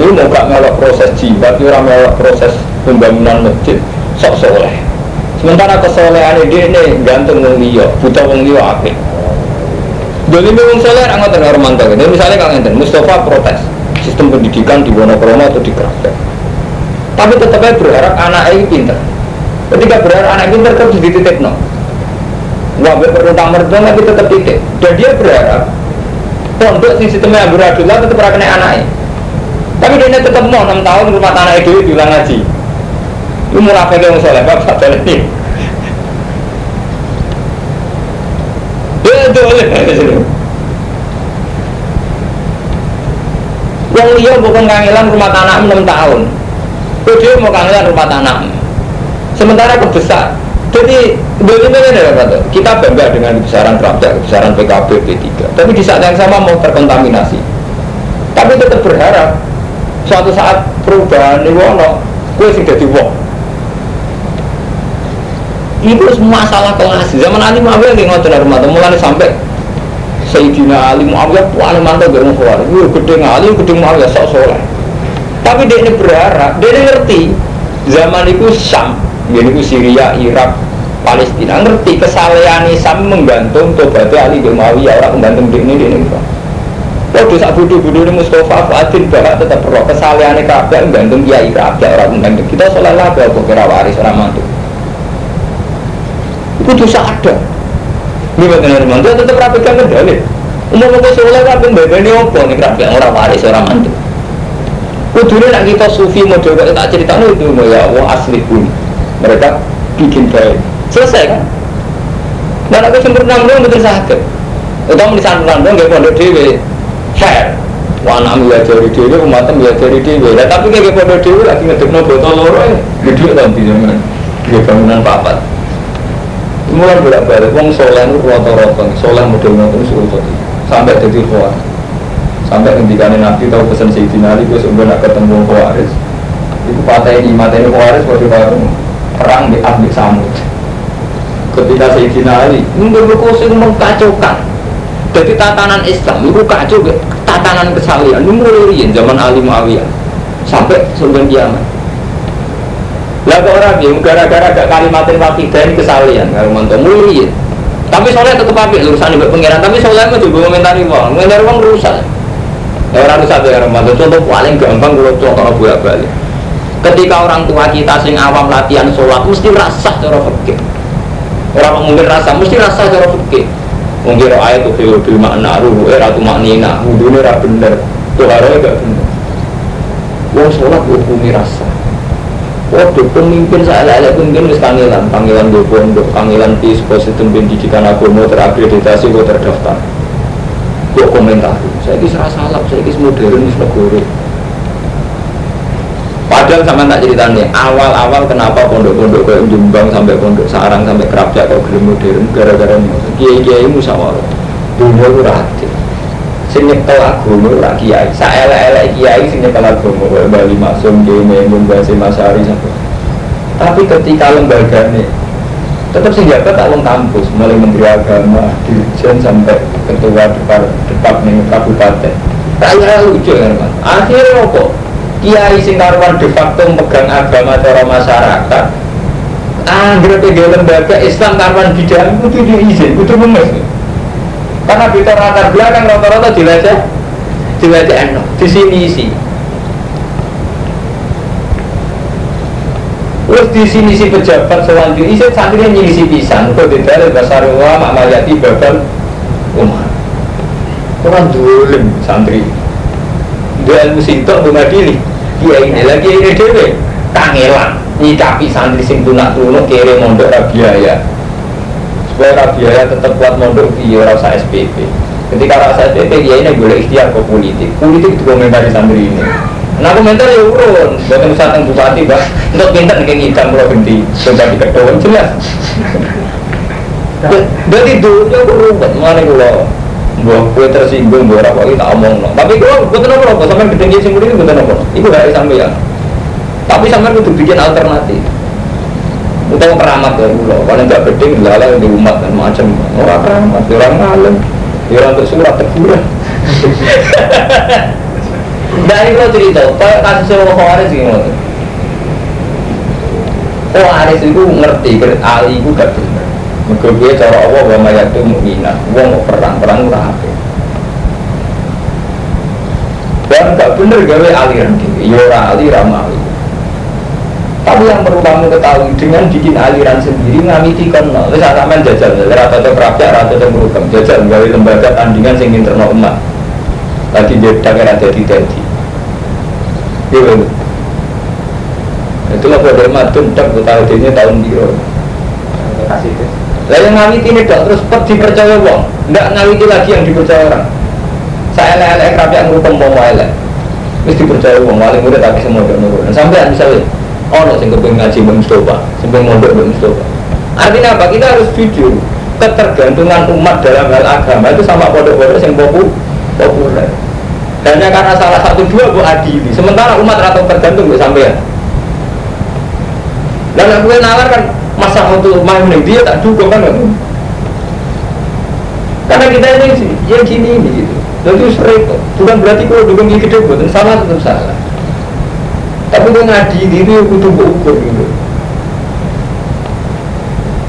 Ini mau gak melok proses jibat, orang melok proses pembangunan masjid, sok soleh. Sementara kesolehan dia ini gantung wong liya, buta wong. Jadi wong soleh ra ngoten karo. Ini misalnya kalau ngenten Mustafa protes sistem pendidikan di Wonokromo atau di Kraftek. Tapi tetap aja berharap anak ini pinter. Ketika berharap anak pinter terus dititip no nggak berperintah mertua tapi tetap titik dan dia berharap pondok si sistemnya beradullah tetap pernah kena anaknya tapi dia tetap mau 6 tahun rumah tanah itu bilang ngaji itu murah yang soleh bapak soleh ini Wong liya bukan kangelan rumah tanah 6 tahun. Dia mau kangelan rumah tanah. Sementara kebesar. Jadi bagaimana ya Pak? Kita bangga dengan kebesaran Prabowo, kebesaran PKB, P3. Tapi di saat yang sama mau terkontaminasi. Tapi tetap berharap suatu saat perubahan ini wono, gue sih jadi wong. Semua masalah kelas zaman Ali Muawiyah yang ngotot rumah mulai sampai Sayyidina Ali Muawiyah paling mantap gak mau keluar gue gede Ali gede Muawiyah sok soleh tapi dia ini berharap dia ini ngerti zaman itu Syam ini itu Syria Irak Palestina ngerti kesalahan Sam menggantung tobatnya Ali bin Muawiyah. Orang menggantung di ini di ini Waduh sak bodoh-bodoh ini Mustafa Fuadin bahak tetap perlu kesalahan kabeh menggantung kiai kabeh orang menggantung. Kita soleh lah kok kira waris orang mantu itu dosa ada ini benar mantu tetap rapikan kendali. Umum aku soleh kabeh mbak-mbak apa? Nih kabeh orang waris orang mantu Kudunya nak kita sufi model kayak tak cerita itu ya Allah asli pun. Mereka bikin baik. Selesai kan? Dan aku sempurna belum betul sakit. Itu mau disantun dong gak pondok dewi. Fair. Wana mi jari dewi, umatnya mi jari dewi. Nah, tapi kayak pondok dewi lagi ngedek no botol ya, gede kan di zaman. Dia bangunan papat. Mulai bolak balik, wong soleh itu rata-rata, soleh model nonton suruh sampai jadi kuat. Sampai ketika nabi tahu pesan Sayyidina Ali, gue sebenarnya ketemu Khawaris. Itu patah ini, mata ini Khawaris, waktu perang di Abdi Samud. Ketika Sayyidina Ali menurut sing mengkacaukan jadi tatanan Islam itu kacau tatanan kesalian ini mulai zaman Ali Muawiyah. Sampai sebelum kiamat lah kok orang yang gara-gara gak kalimatin wakidah ini kesalian kalau mantu mulai tapi soalnya tetap apik urusan ibu pengiran tapi soalnya itu juga komentari uang komentari uang rusak. Ya orang rusak ya mantu contoh paling gampang kalau contoh bolak balik ketika orang tua kita sing awam latihan sholat mesti rasa cara fikih. Orang mungkin rasa, mesti rasa cara fikih. Mungkin ayat tuh fil bil makna ruhu, eh ratu maknina, wudhunya bener, tuh harusnya gak bener. Wong sholat hukumi rasa. Waduh, pemimpin saya lele pemimpin wis panggilan, panggilan di pondok, panggilan di posisi pendidikan agama terakreditasi, gue terdaftar. Gue komentar, saya kisah salah, saya kisah modern, kisah negara. Padahal sama tak ceritanya, awal-awal kenapa pondok-pondok kayak Jombang sampai pondok Sarang sampai Kerapjak kau gelem modern gara-gara kiai-kiai musyawarah. Dunia itu. Sing nyekel agama ora kiai. Saelek-elek kiai sing nyekel agama kayak Bali Maksum, Dene, Mumbasi, Masari sampai. Tapi ketika lembaganya tetap sih jabat tak kampus, mulai menteri agama, dirjen sampai ketua depan departemen kabupaten. Kayak lucu kan, akhirnya apa? kiai sing karuan de facto megang agama cara masyarakat Anggir PG lembaga Islam karuan bidang itu diizin, itu memes karena kita latar belakang rata-rata dilacak dilacak enak, di sini isi. Terus di sini si pejabat selanjutnya isi santrinya nyisi pisang, kok di dalam bahasa ulama mayati babal umat. Orang dolim santri. Dia ilmu sintok tuh ngadili kiai ini lagi ini dewe. Kangelan nyikapi santri sing tunak tunuk kiri mondok rabiaya supaya rabiaya tetap kuat mondok iya rasa SPP ketika rasa SPP dia ini boleh ikhtiar ke politik. Politik itu komentari santri ini. Nah komentar ya urun. Buat yang usah bupati bah untuk pintar nih ngidam kalau ganti coba di kedua jelas. Jadi dulu ya ruwet mana kalau Buah kue tersinggung, buah apa kita omong no. Tapi kalau buat apa apa, sampai gede sing ini buat apa? Ibu dari sampai ya. Tapi sampai itu bikin alternatif. Untuk keramat ya pulau, kalau nggak beding lala di umat dan macam orang keramat, orang ngalim, orang untuk surat teguran. Dari kalau cerita, kayak kasus sewa Khawaris gimana? Khawaris itu ngerti, Ali itu gak benar. Mergo piye cara Allah wa mayatu mukminah. Wong mau perang, perang ora apik. Dan gak bener gawe aliran dhewe, ya aliran mali. Tapi yang perlu kamu ketahui dengan bikin aliran sendiri ngamiti kono. Wis sampean jajal, ora cocok kerapia, ora cocok program. Jajal gawe lembaga tandingan sing internal umat. Lagi dia daerah jadi tadi. Iya, itulah pada matun tak tahu ini tahun biru kasih lah yang ngawiti ini dok terus per dipercaya wong, nggak ngawiti lagi yang dipercaya orang. Saya kerapi yang ngurupem mau lele, mesti dipercaya wong, paling mudah tapi semua dok nurut. Sampai misalnya, oh no, sing kepengen ngaji bang Mustafa, sing mondok bang Mustafa. Artinya apa? Kita harus jujur. Ketergantungan umat dalam hal agama itu sama pondok-pondok yang populer. Hanya karena salah satu dua bu adili. Sementara umat atau tergantung bu sampean. Dan aku nalar kan masa untuk main ini dia tak dukung kan karena kita ini sih ya gini ini gitu jadi repot bukan berarti kalau dukung ini gede buatan salah tetap salah tapi gue ngaji diri kudu ukur gitu.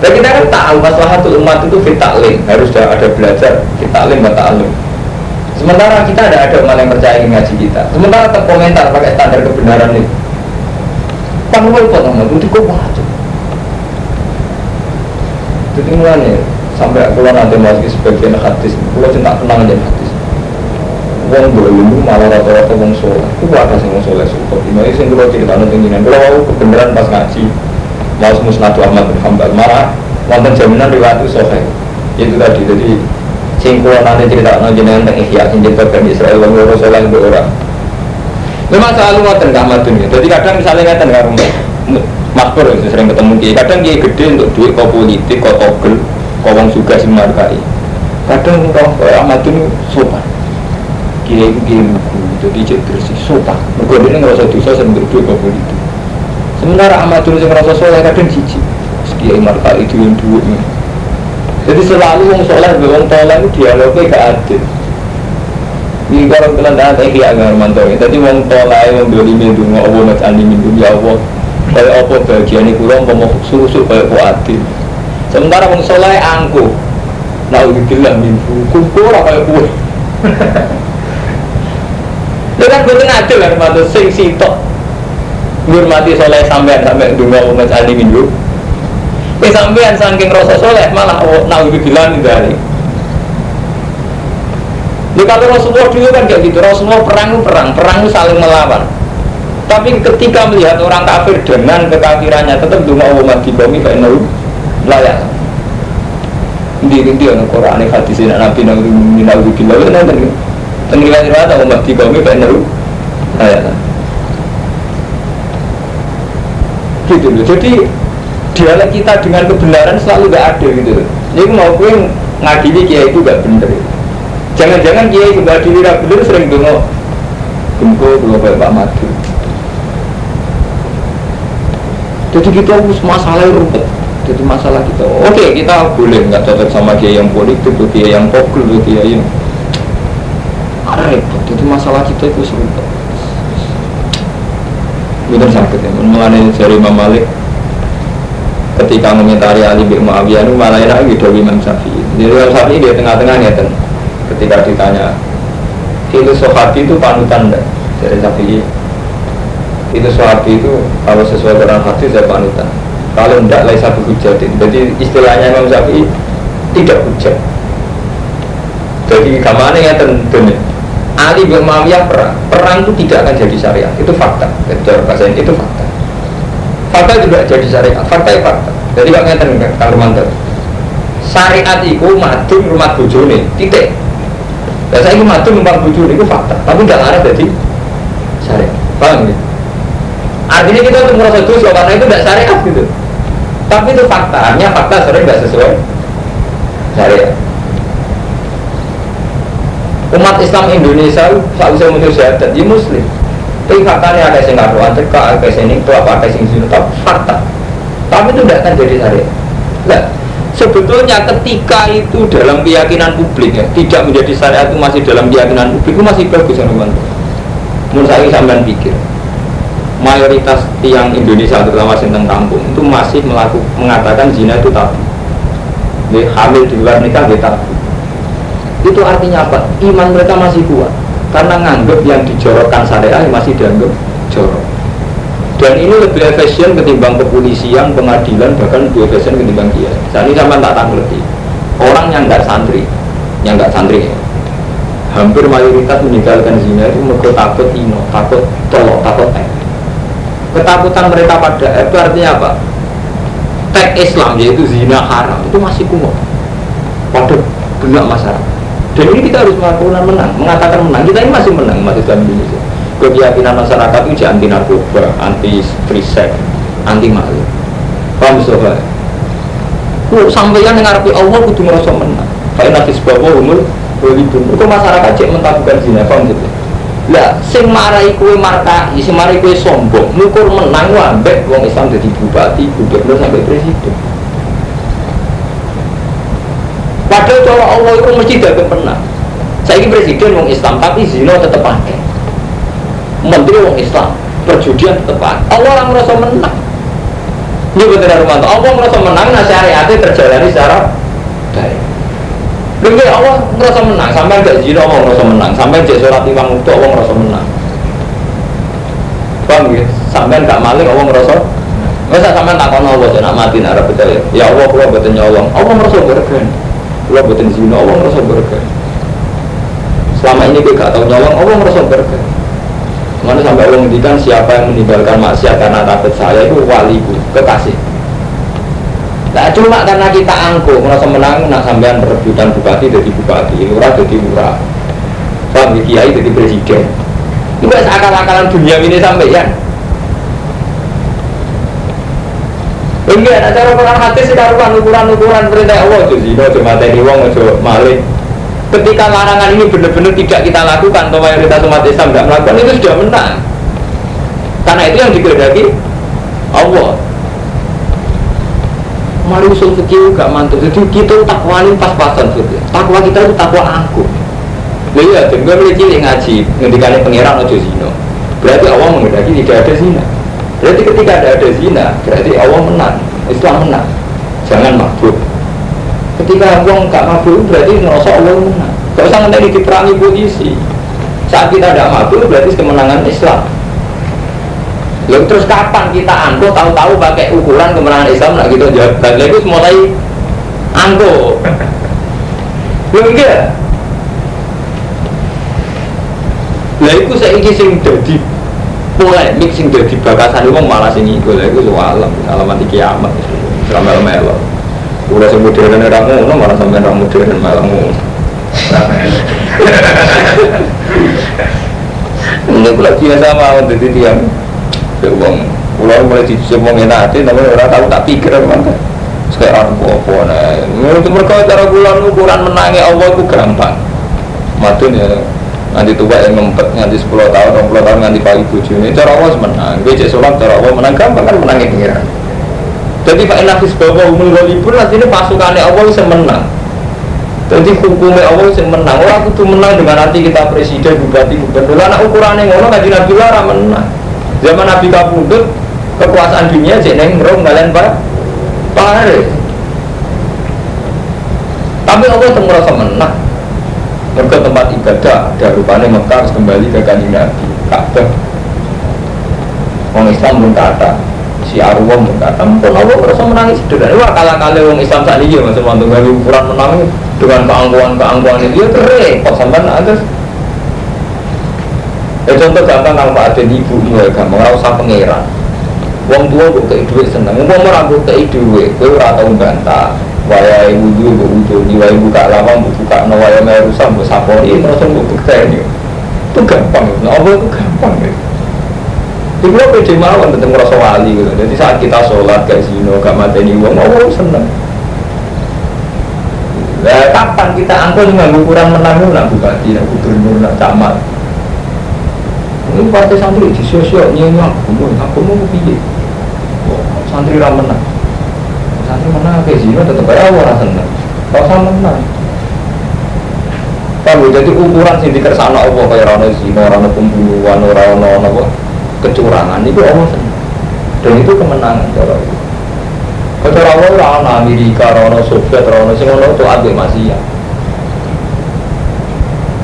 Dan kita kan tahu satu umat itu fitaklim harus ada belajar fitaklim atau ta'alim sementara kita ada ada umat yang percaya ngaji kita. Sementara terkomentar pakai standar kebenaran itu panggul potong itu kok wajib? Jadi mulanya sampai aku nanti masuk sebagian hadis, aku cinta tenang aja hadis. Wong belum malah rata-rata wong soleh, itu ada sih wong soleh support. Ini sih kalau cerita nanti ini, kalau kebenaran pas ngaji, mau musnadu Ahmad bin Hambal marah, wonten jaminan riwayat itu soleh. Itu tadi, jadi sing nanti cerita nanti tentang ikhya, sing cerita kan Israel, wong loro soleh itu orang. Memang selalu ngoten kamatun ya. Jadi kadang misalnya ngeten karo makmur sering ketemu kiai. Kadang kiai gede untuk duit kau politik, kau togel, kau wong juga sing markai. Kadang kau Ahmadun sopan. Kiai kiai buku, jadi cek bersih sopan. Mereka ini ngerasa dosa sering duit kau politik. Sementara Ahmadun sing ngerasa soleh kadang cici. Kiai markai itu yang duit. Jadi selalu wong soleh, wong toleh itu dialognya gak adil. Ini kalau kalian dah teh ya nggak mantau. Tadi wong wong beli minum, Allah nak andi minum ya Allah. Kayak apa bagian ini kurang mau susu kayak kuatin. Sementara wong soleh angku. Nah udah bilang minum, kumpul kayak kue. Itu kan gue adil kan matu sing sitok. Ngurmati soleh sampean sampai dungo umat andi minum. Eh sampean saking rasa soleh malah nah udah bilang dari. Ya kalau Rasulullah dulu kan kayak gitu, Rasulullah perang perang, perang saling melawan. Tapi ketika melihat orang kafir dengan kekafirannya tetap dunga umat di bumi kayak nol layak. Di dia Quran ini hadis ini Nabi Nabi Nabi Nabi Nabi Nabi Tenggelam riwayat umat di bumi kayak nol layak. Gitu loh. Jadi dialog kita dengan kebenaran selalu gak ada gitu loh. Jadi mau gue ngadili kiai itu gak bener. Jangan-jangan kiai juga di tidak bener sering dengar gempo belum kayak Pak Madu. Jadi kita harus masalah rumput. Jadi masalah kita. Oke kita boleh nggak cocok sama kiai yang politik, kiai yang pokul, tuh kiai yang repot. Jadi masalah kita itu serumput. Bener sakit ya. Mengenai dari Imam Malik ketika mengomentari Ali bin Muawiyah itu malah enak gitu Imam Syafi'i. Jadi Imam Syafi'i dia tengah-tengahnya kan ketika ditanya itu sahabi itu panutan enggak dari Syafi'i itu sahabi itu kalau sesuai dengan hadis saya panutan kalau enggak lain satu hujatin jadi istilahnya Imam Syafi'i tidak hujat jadi ke mana ya tentunya Ali bin Muawiyah perang perang itu tidak akan jadi syariat. Itu fakta. Cara bahasa ini itu fakta. Fakta juga jadi syariat. Fakta itu fakta. Jadi kalau ngeten kalau mantan syariat itu madun rumah bujone titik. Dan saya ini mati numpang bucu itu fakta, tapi nggak ada jadi syariat. Paham ya? Artinya kita untuk merasa dosa karena itu tidak syariat gitu. Tapi itu fakta, artinya fakta sering nggak sesuai syariat. Umat Islam Indonesia saat usia menuju syahadat di Muslim. Tapi faktanya ada yang ngaruhan cekak, ada yang itu apa, ada yang tapi fakta. Tapi itu tidak akan jadi. Nah, sebetulnya ketika itu dalam keyakinan publik ya tidak menjadi syariat itu masih dalam keyakinan publik itu masih bagus ya teman menurut saya sampean pikir mayoritas tiang Indonesia terutama tentang kampung itu masih melakukan mengatakan zina itu tabu hamil di luar nikah dia tabu itu artinya apa iman mereka masih kuat karena nganggap yang dijorokkan syariah masih dianggap jorok dan ini lebih efisien ketimbang kepolisian, pengadilan, bahkan lebih efisien ketimbang kiai. Saat ini sama tak lebih orang yang nggak santri, yang nggak santri, hampir mayoritas meninggalkan zina itu mereka takut ino, takut tolok, takut tek. Ketakutan mereka pada itu artinya apa? Tek Islam yaitu zina haram itu masih kuno. Pada benak masyarakat. Dan ini kita harus melakukan menang, mengatakan menang. Kita ini masih menang masih dalam Indonesia keyakinan masyarakat itu anti narkoba, anti free sex, anti maling. Paham sobat? Lu sampeyan yang ngarepi Allah kudu ngerasa menang. Fa inna hisbahu umul walidun. Itu masyarakat cek mentabukan zina, paham gitu? Lah sing marai kue markai, sing marai kue sombong, ngukur menang wambek wong Islam jadi bupati, gubernur sampai presiden. Padahal cara Allah itu mesti dagang pernah. Saya ini presiden wong Islam, tapi zina tetap pakai. Menteri wong Islam, perjudian tetap pakai. Allah orang merasa menang. Ini betul Romanto. Allah merasa menang, nah syariatnya terjalani secara baik. Lalu Allah merasa menang, sampai gak zina Allah merasa menang, sampai jadi sholat imam itu Allah merasa menang. Paham ya? Sampai gak maling Allah merasa Masa sampai takon Allah jangan mati nak percaya. Ya Allah, kalau betul nyolong, Allah merasa bergen. Kalau betul zina, Allah merasa bergen. Selama ini gue gak tahu nyolong, Allah merasa bergen. Mana sampai Allah ngendikan siapa yang meninggalkan maksiat karena takut saya itu waliku, kekasih. Nah cuma karena kita angkuh merasa menang, nak sampean perebutan bupati jadi bupati, lurah jadi lurah, ya, kiai jadi presiden. Itu akal-akalan dunia ini sampai ya. Enggak, ada cara Quran hati sih karuan ukuran-ukuran perintah Allah itu sih, cuma tadi wong ojo malik. Ketika larangan ini benar-benar tidak kita lakukan, atau mayoritas umat Islam tidak melakukan itu sudah menang. Karena itu yang dikehendaki Allah. Mari usul fikih gak mantul. Jadi kita takwanin pas-pasan fikih. Takwa kita itu takwa. Nah iya, dan gue mulai cilik ngaji, ngendikane pangeran ojo zina. Berarti Allah menghendaki tidak ada zina. Berarti ketika ada ada zina, berarti Allah menang, Islam menang. Jangan mabuk. Ketika uang gak mabuk, berarti ngerasa Allah menang. Gak usah nanti diperangi polisi. Saat kita tidak mabuk, berarti kemenangan Islam. Lalu terus kapan kita angko tahu-tahu pakai ukuran kemenangan Islam nak gitu jawab. Dan itu mulai angko. Lalu enggak. Lah saya ingin sing dadi polemik sing dadi bakasan wong malah sing iku lha iku alam alamat kiamat selama melo. Udah sing modern ora ngono malah sampe ora modern malah ngono. Ini kula biasa mau dadi tiang. Wong kula mulai dicicip wong enak tapi ora tahu tak pikir mangga. Sekarang apa nah. Menurut mereka cara bulan ukuran menangi Allah itu gampang. Matun ya nanti tua yang ngempet nanti 10 tahun 20 tahun nanti pagi buju ini cara Allah menang gue cek sholat cara Allah menang. Gampang kan menangnya pengiran jadi Pak Inafis bahwa umul walibur nanti ini pasukannya Allah bisa menang jadi hukumnya Allah bisa menang orang itu menang dengan nanti kita presiden bupati gubernur. Anak ukurannya ngono ngaji Nabi Lara menang. Zaman Nabi Kabudut kekuasaan dunia cek neng merong kalian pak. Pare tapi Allah itu merasa menang mereka tempat ibadah ada rupanya Mekah harus kembali ke kanjeng Nabi Ka'bah. Orang Islam pun kata si Arwah pun kata mungkin Allah merasa menangis? Sederhana wah kala kala orang Islam saat ini masih mantu nggak ukuran menang dengan keangkuhan keangkuhan itu ya repot sampai ada ya contoh gampang kalau Pak Aden ibu mulai gampang. Nggak usah pangeran Wong tua kok kei duit seneng, wong ora kok kei duit, kowe ora tau bantah. Waya ibu dulu bu udo, di waya buka lawang, bu buka no waya merusak, bu sapori, terus bu bukti Itu gampang, nah Allah itu gampang ya. Di gua pede mawon tentang merasa wali gitu. Jadi saat kita sholat gak zino, gak mateni wong, Allah seneng. Nah, kapan kita angkut dengan ukuran menang nak bupati, nak gubernur, nak camat, ini partai santri di sosial nyanyi aku mau aku mau piye santri ra menang santri menang ke zina tetap aja orang seneng. Rasa menang. Kamu jadi ukuran sing dikersana Allah kaya rana zina, rana pembunuhan, rana apa? Kecurangan itu Allah seneng. Dan itu kemenangan cara itu Cara Allah Amerika, rana Soviet, sing ono itu ambil masih ya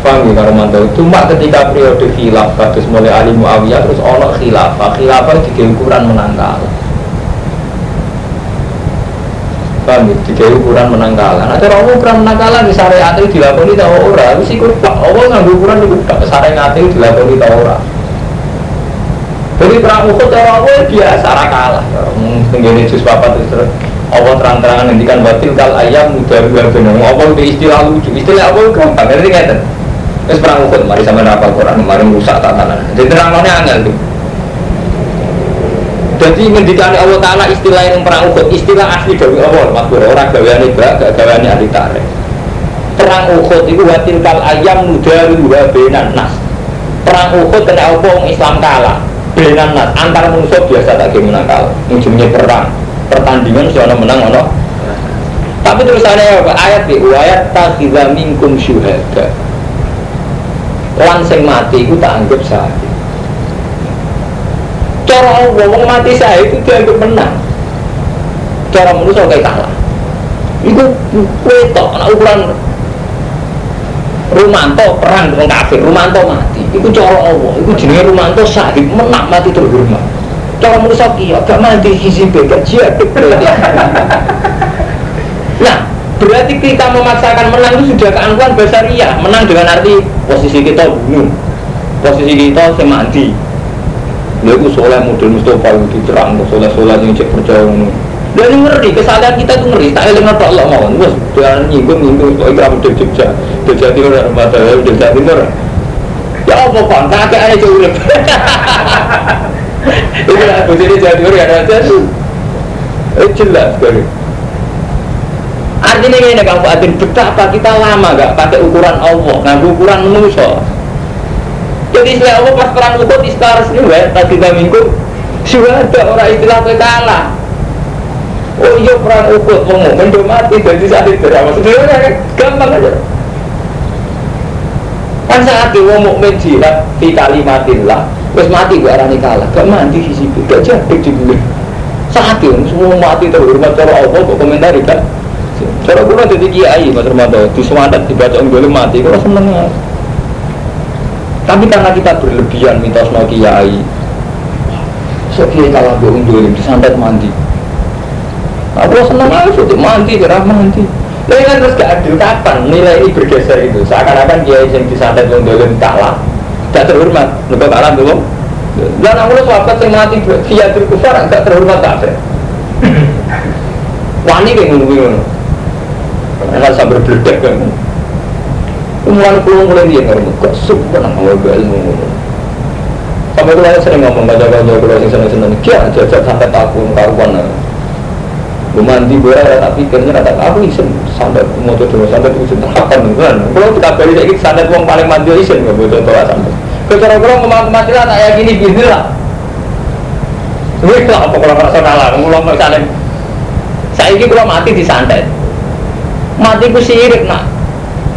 paham ya karo mantau cuma ketika periode khilaf kados mulai Ali Muawiyah terus ono khilafah. Khilafah di ukuran menang kalah paham ya? Di ukuran menang kalah nah cara ukuran menang kalah di syariat itu dilakoni tau ora itu sih pak Allah nggak ukuran itu tak. Syariat itu dilakoni tau ora jadi perang Uhud cara Allah biasa kalah. Tenggene jus papat terus. Allah terang-terangan ngendikan batil kal ayam mudah gua benar. Allah itu istilah lucu. Istilah Allah gampang ngerti nggak Terus perang Uhud, mari sama nafal Quran, mari rusak tatanan. Jadi terangnya angel tuh. Jadi ngendikan Allah Taala istilah yang perang Uhud, istilah asli dari Allah, makhluk orang gaweane bak, gak gaweane ahli tarik. Perang Uhud itu watil kal ayam nudaru wa benan nas. perang Uhud kena apa Islam kalah. Benan nas antar musuh biasa tak menang kalah. Ujungnya perang. Pertandingan soalnya menang ono. Tapi terusannya apa? Ayat di ayat takhidha minkum syuhada. Lan sing mati itu tak anggap syahid. Cara Allah wong mati syahid itu dianggap menang. Cara manusia kayak kalah. Itu wetok, anak ukuran Rumanto perang dengan kafir, Rumanto mati. Itu cara Allah, itu jenis Rumanto syahid, menang mati terhormat. Cara manusia kia, gak mati hizib, gak jihad. Nah, berarti kita memaksakan menang itu sudah keangkuhan basaria. Menang dengan arti posisi kita bunuh, posisi kita semati. Lalu itu soleh model Mustafa itu diterang, soleh soleh yang cek percaya dan ini ngeri, kesalahan kita itu ngeri. Tak eling apa Allah mau. Bos, jangan nyinggung nyinggung. Kau ikram udah Jogja, Jogja Timur, mata Jogja Timur. Ya apa pak? Kakek aja jauh. Itu lah, bos ini Jogja Timur ya ada tuh. Eh jelas sekali. Artinya ini Kang Fatin, betapa kita lama gak pakai ukuran Allah, nggak ukuran manusia. Jadi istilah Allah pas perang Uhud istilah resmi, tadi kita minggu, sudah ada orang istilah kalah. Oh iya perang ukut mau mukmin mati jadi saat itu ya maksudnya kan gampang aja. Kan saat itu mau jihad di kalimatillah, terus mati gua arani kalah, gak di situ, gak jadi dibeli. Saat itu semua mati terhormat cara Allah kok komentar kan. Cara gue nanti di kiai Mas Romanto di semangat dibaca boleh mati, kalau seneng. Tapi karena kita berlebihan mitos no kiai, so kiai kalah bohong disantet mandi. Aku senang aja sudah mandi, gerah mandi. Lalu kan terus gak adil kapan? Nilai ini bergeser itu. Seakan-akan dia yang disantet yang dolim kalah Gak terhormat, lebih kalah belum Dan aku lu sahabat yang mati Dia kufar gak terhormat kafe Wani kayak ngono-ngono. Enak sambil beledek kan Umuran pulau mulai dia ngomong Kok suka nang ngomong ilmu Sampai itu sering ngomong baca-baca Kalau yang seneng-seneng Kia jajak sampai takut karuan Gue mandi gue tak pikirnya rata aku isen sampai mau coba sampai itu isen terhapan kan. Kalau kita beli gitu sampai uang paling mandi isen nggak boleh coba sampai. Kecuali kalau ngomong mati lah tak yakin ini lah. Wih lah apa kalau merasa kalah ngulong nggak saling. Saya ini kalau mati di santet. Mati ku sirik nak.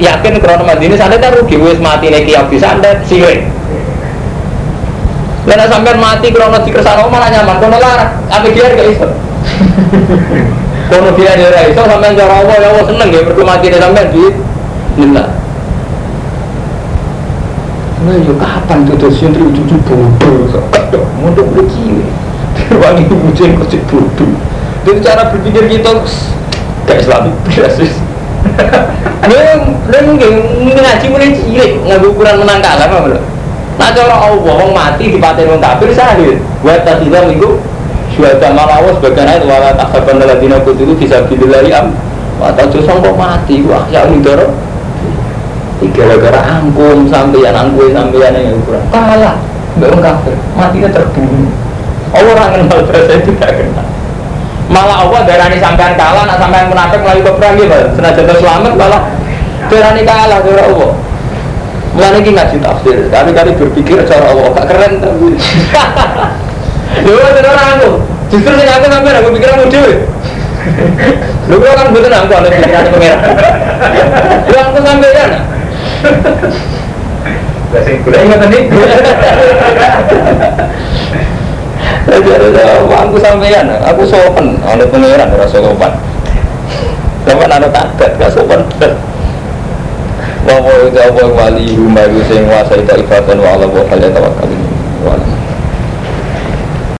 Yakin mati ini santet kan rugi wes mati nih di santet sirik. Karena sampai mati kalau nanti kersana malah nyaman. Kalau larang, apa dia gak iso. Kono dia ada iso sampean cara Allah ya Allah seneng ya mergo mati sampean di lillah. Nah, yo kapan tuh terus yang cucu bodoh, kadang mondok begini, wangi bucin kok cek bodoh. Jadi cara berpikir kita gak Islami biasa. Neng, neng ngaji mulai cilik, nggak ukuran menang kalah apa belum? Nah cara Allah, wong mati di paten wong kafir sahih. Buat tadi minggu Syuhada malawas bagian ayat wala takhaban ladina kutilu bisa bililari am. Mata justru kok mati wah ya ini doro gara-gara angkum sampeyan angkum sampeyan yang ukuran. Kalah belum kafir matinya terbunuh. Allah orang kenal saya tidak kenal malah Allah darani sampean kalah nak sampean munafik melalui peperang gitu senajan selamat malah darani kalah cara Allah Mulai ini ngaji tafsir, kali-kali berpikir cara Allah, gak keren tapi Lho ada orang aku. Justru sing aku sampean aku pikiran mau dhewe. Lho kok kan mboten aku ana pikiran pengen. Lho aku sampean. Lah sing kula ingat nih. Aku sampean, aku sopan, ana pangeran ora sopan. Sopan ana takat, gak sopan. Wa wa wali rumah sing wasai ta'ifatan wa ala wa hal yatawakkal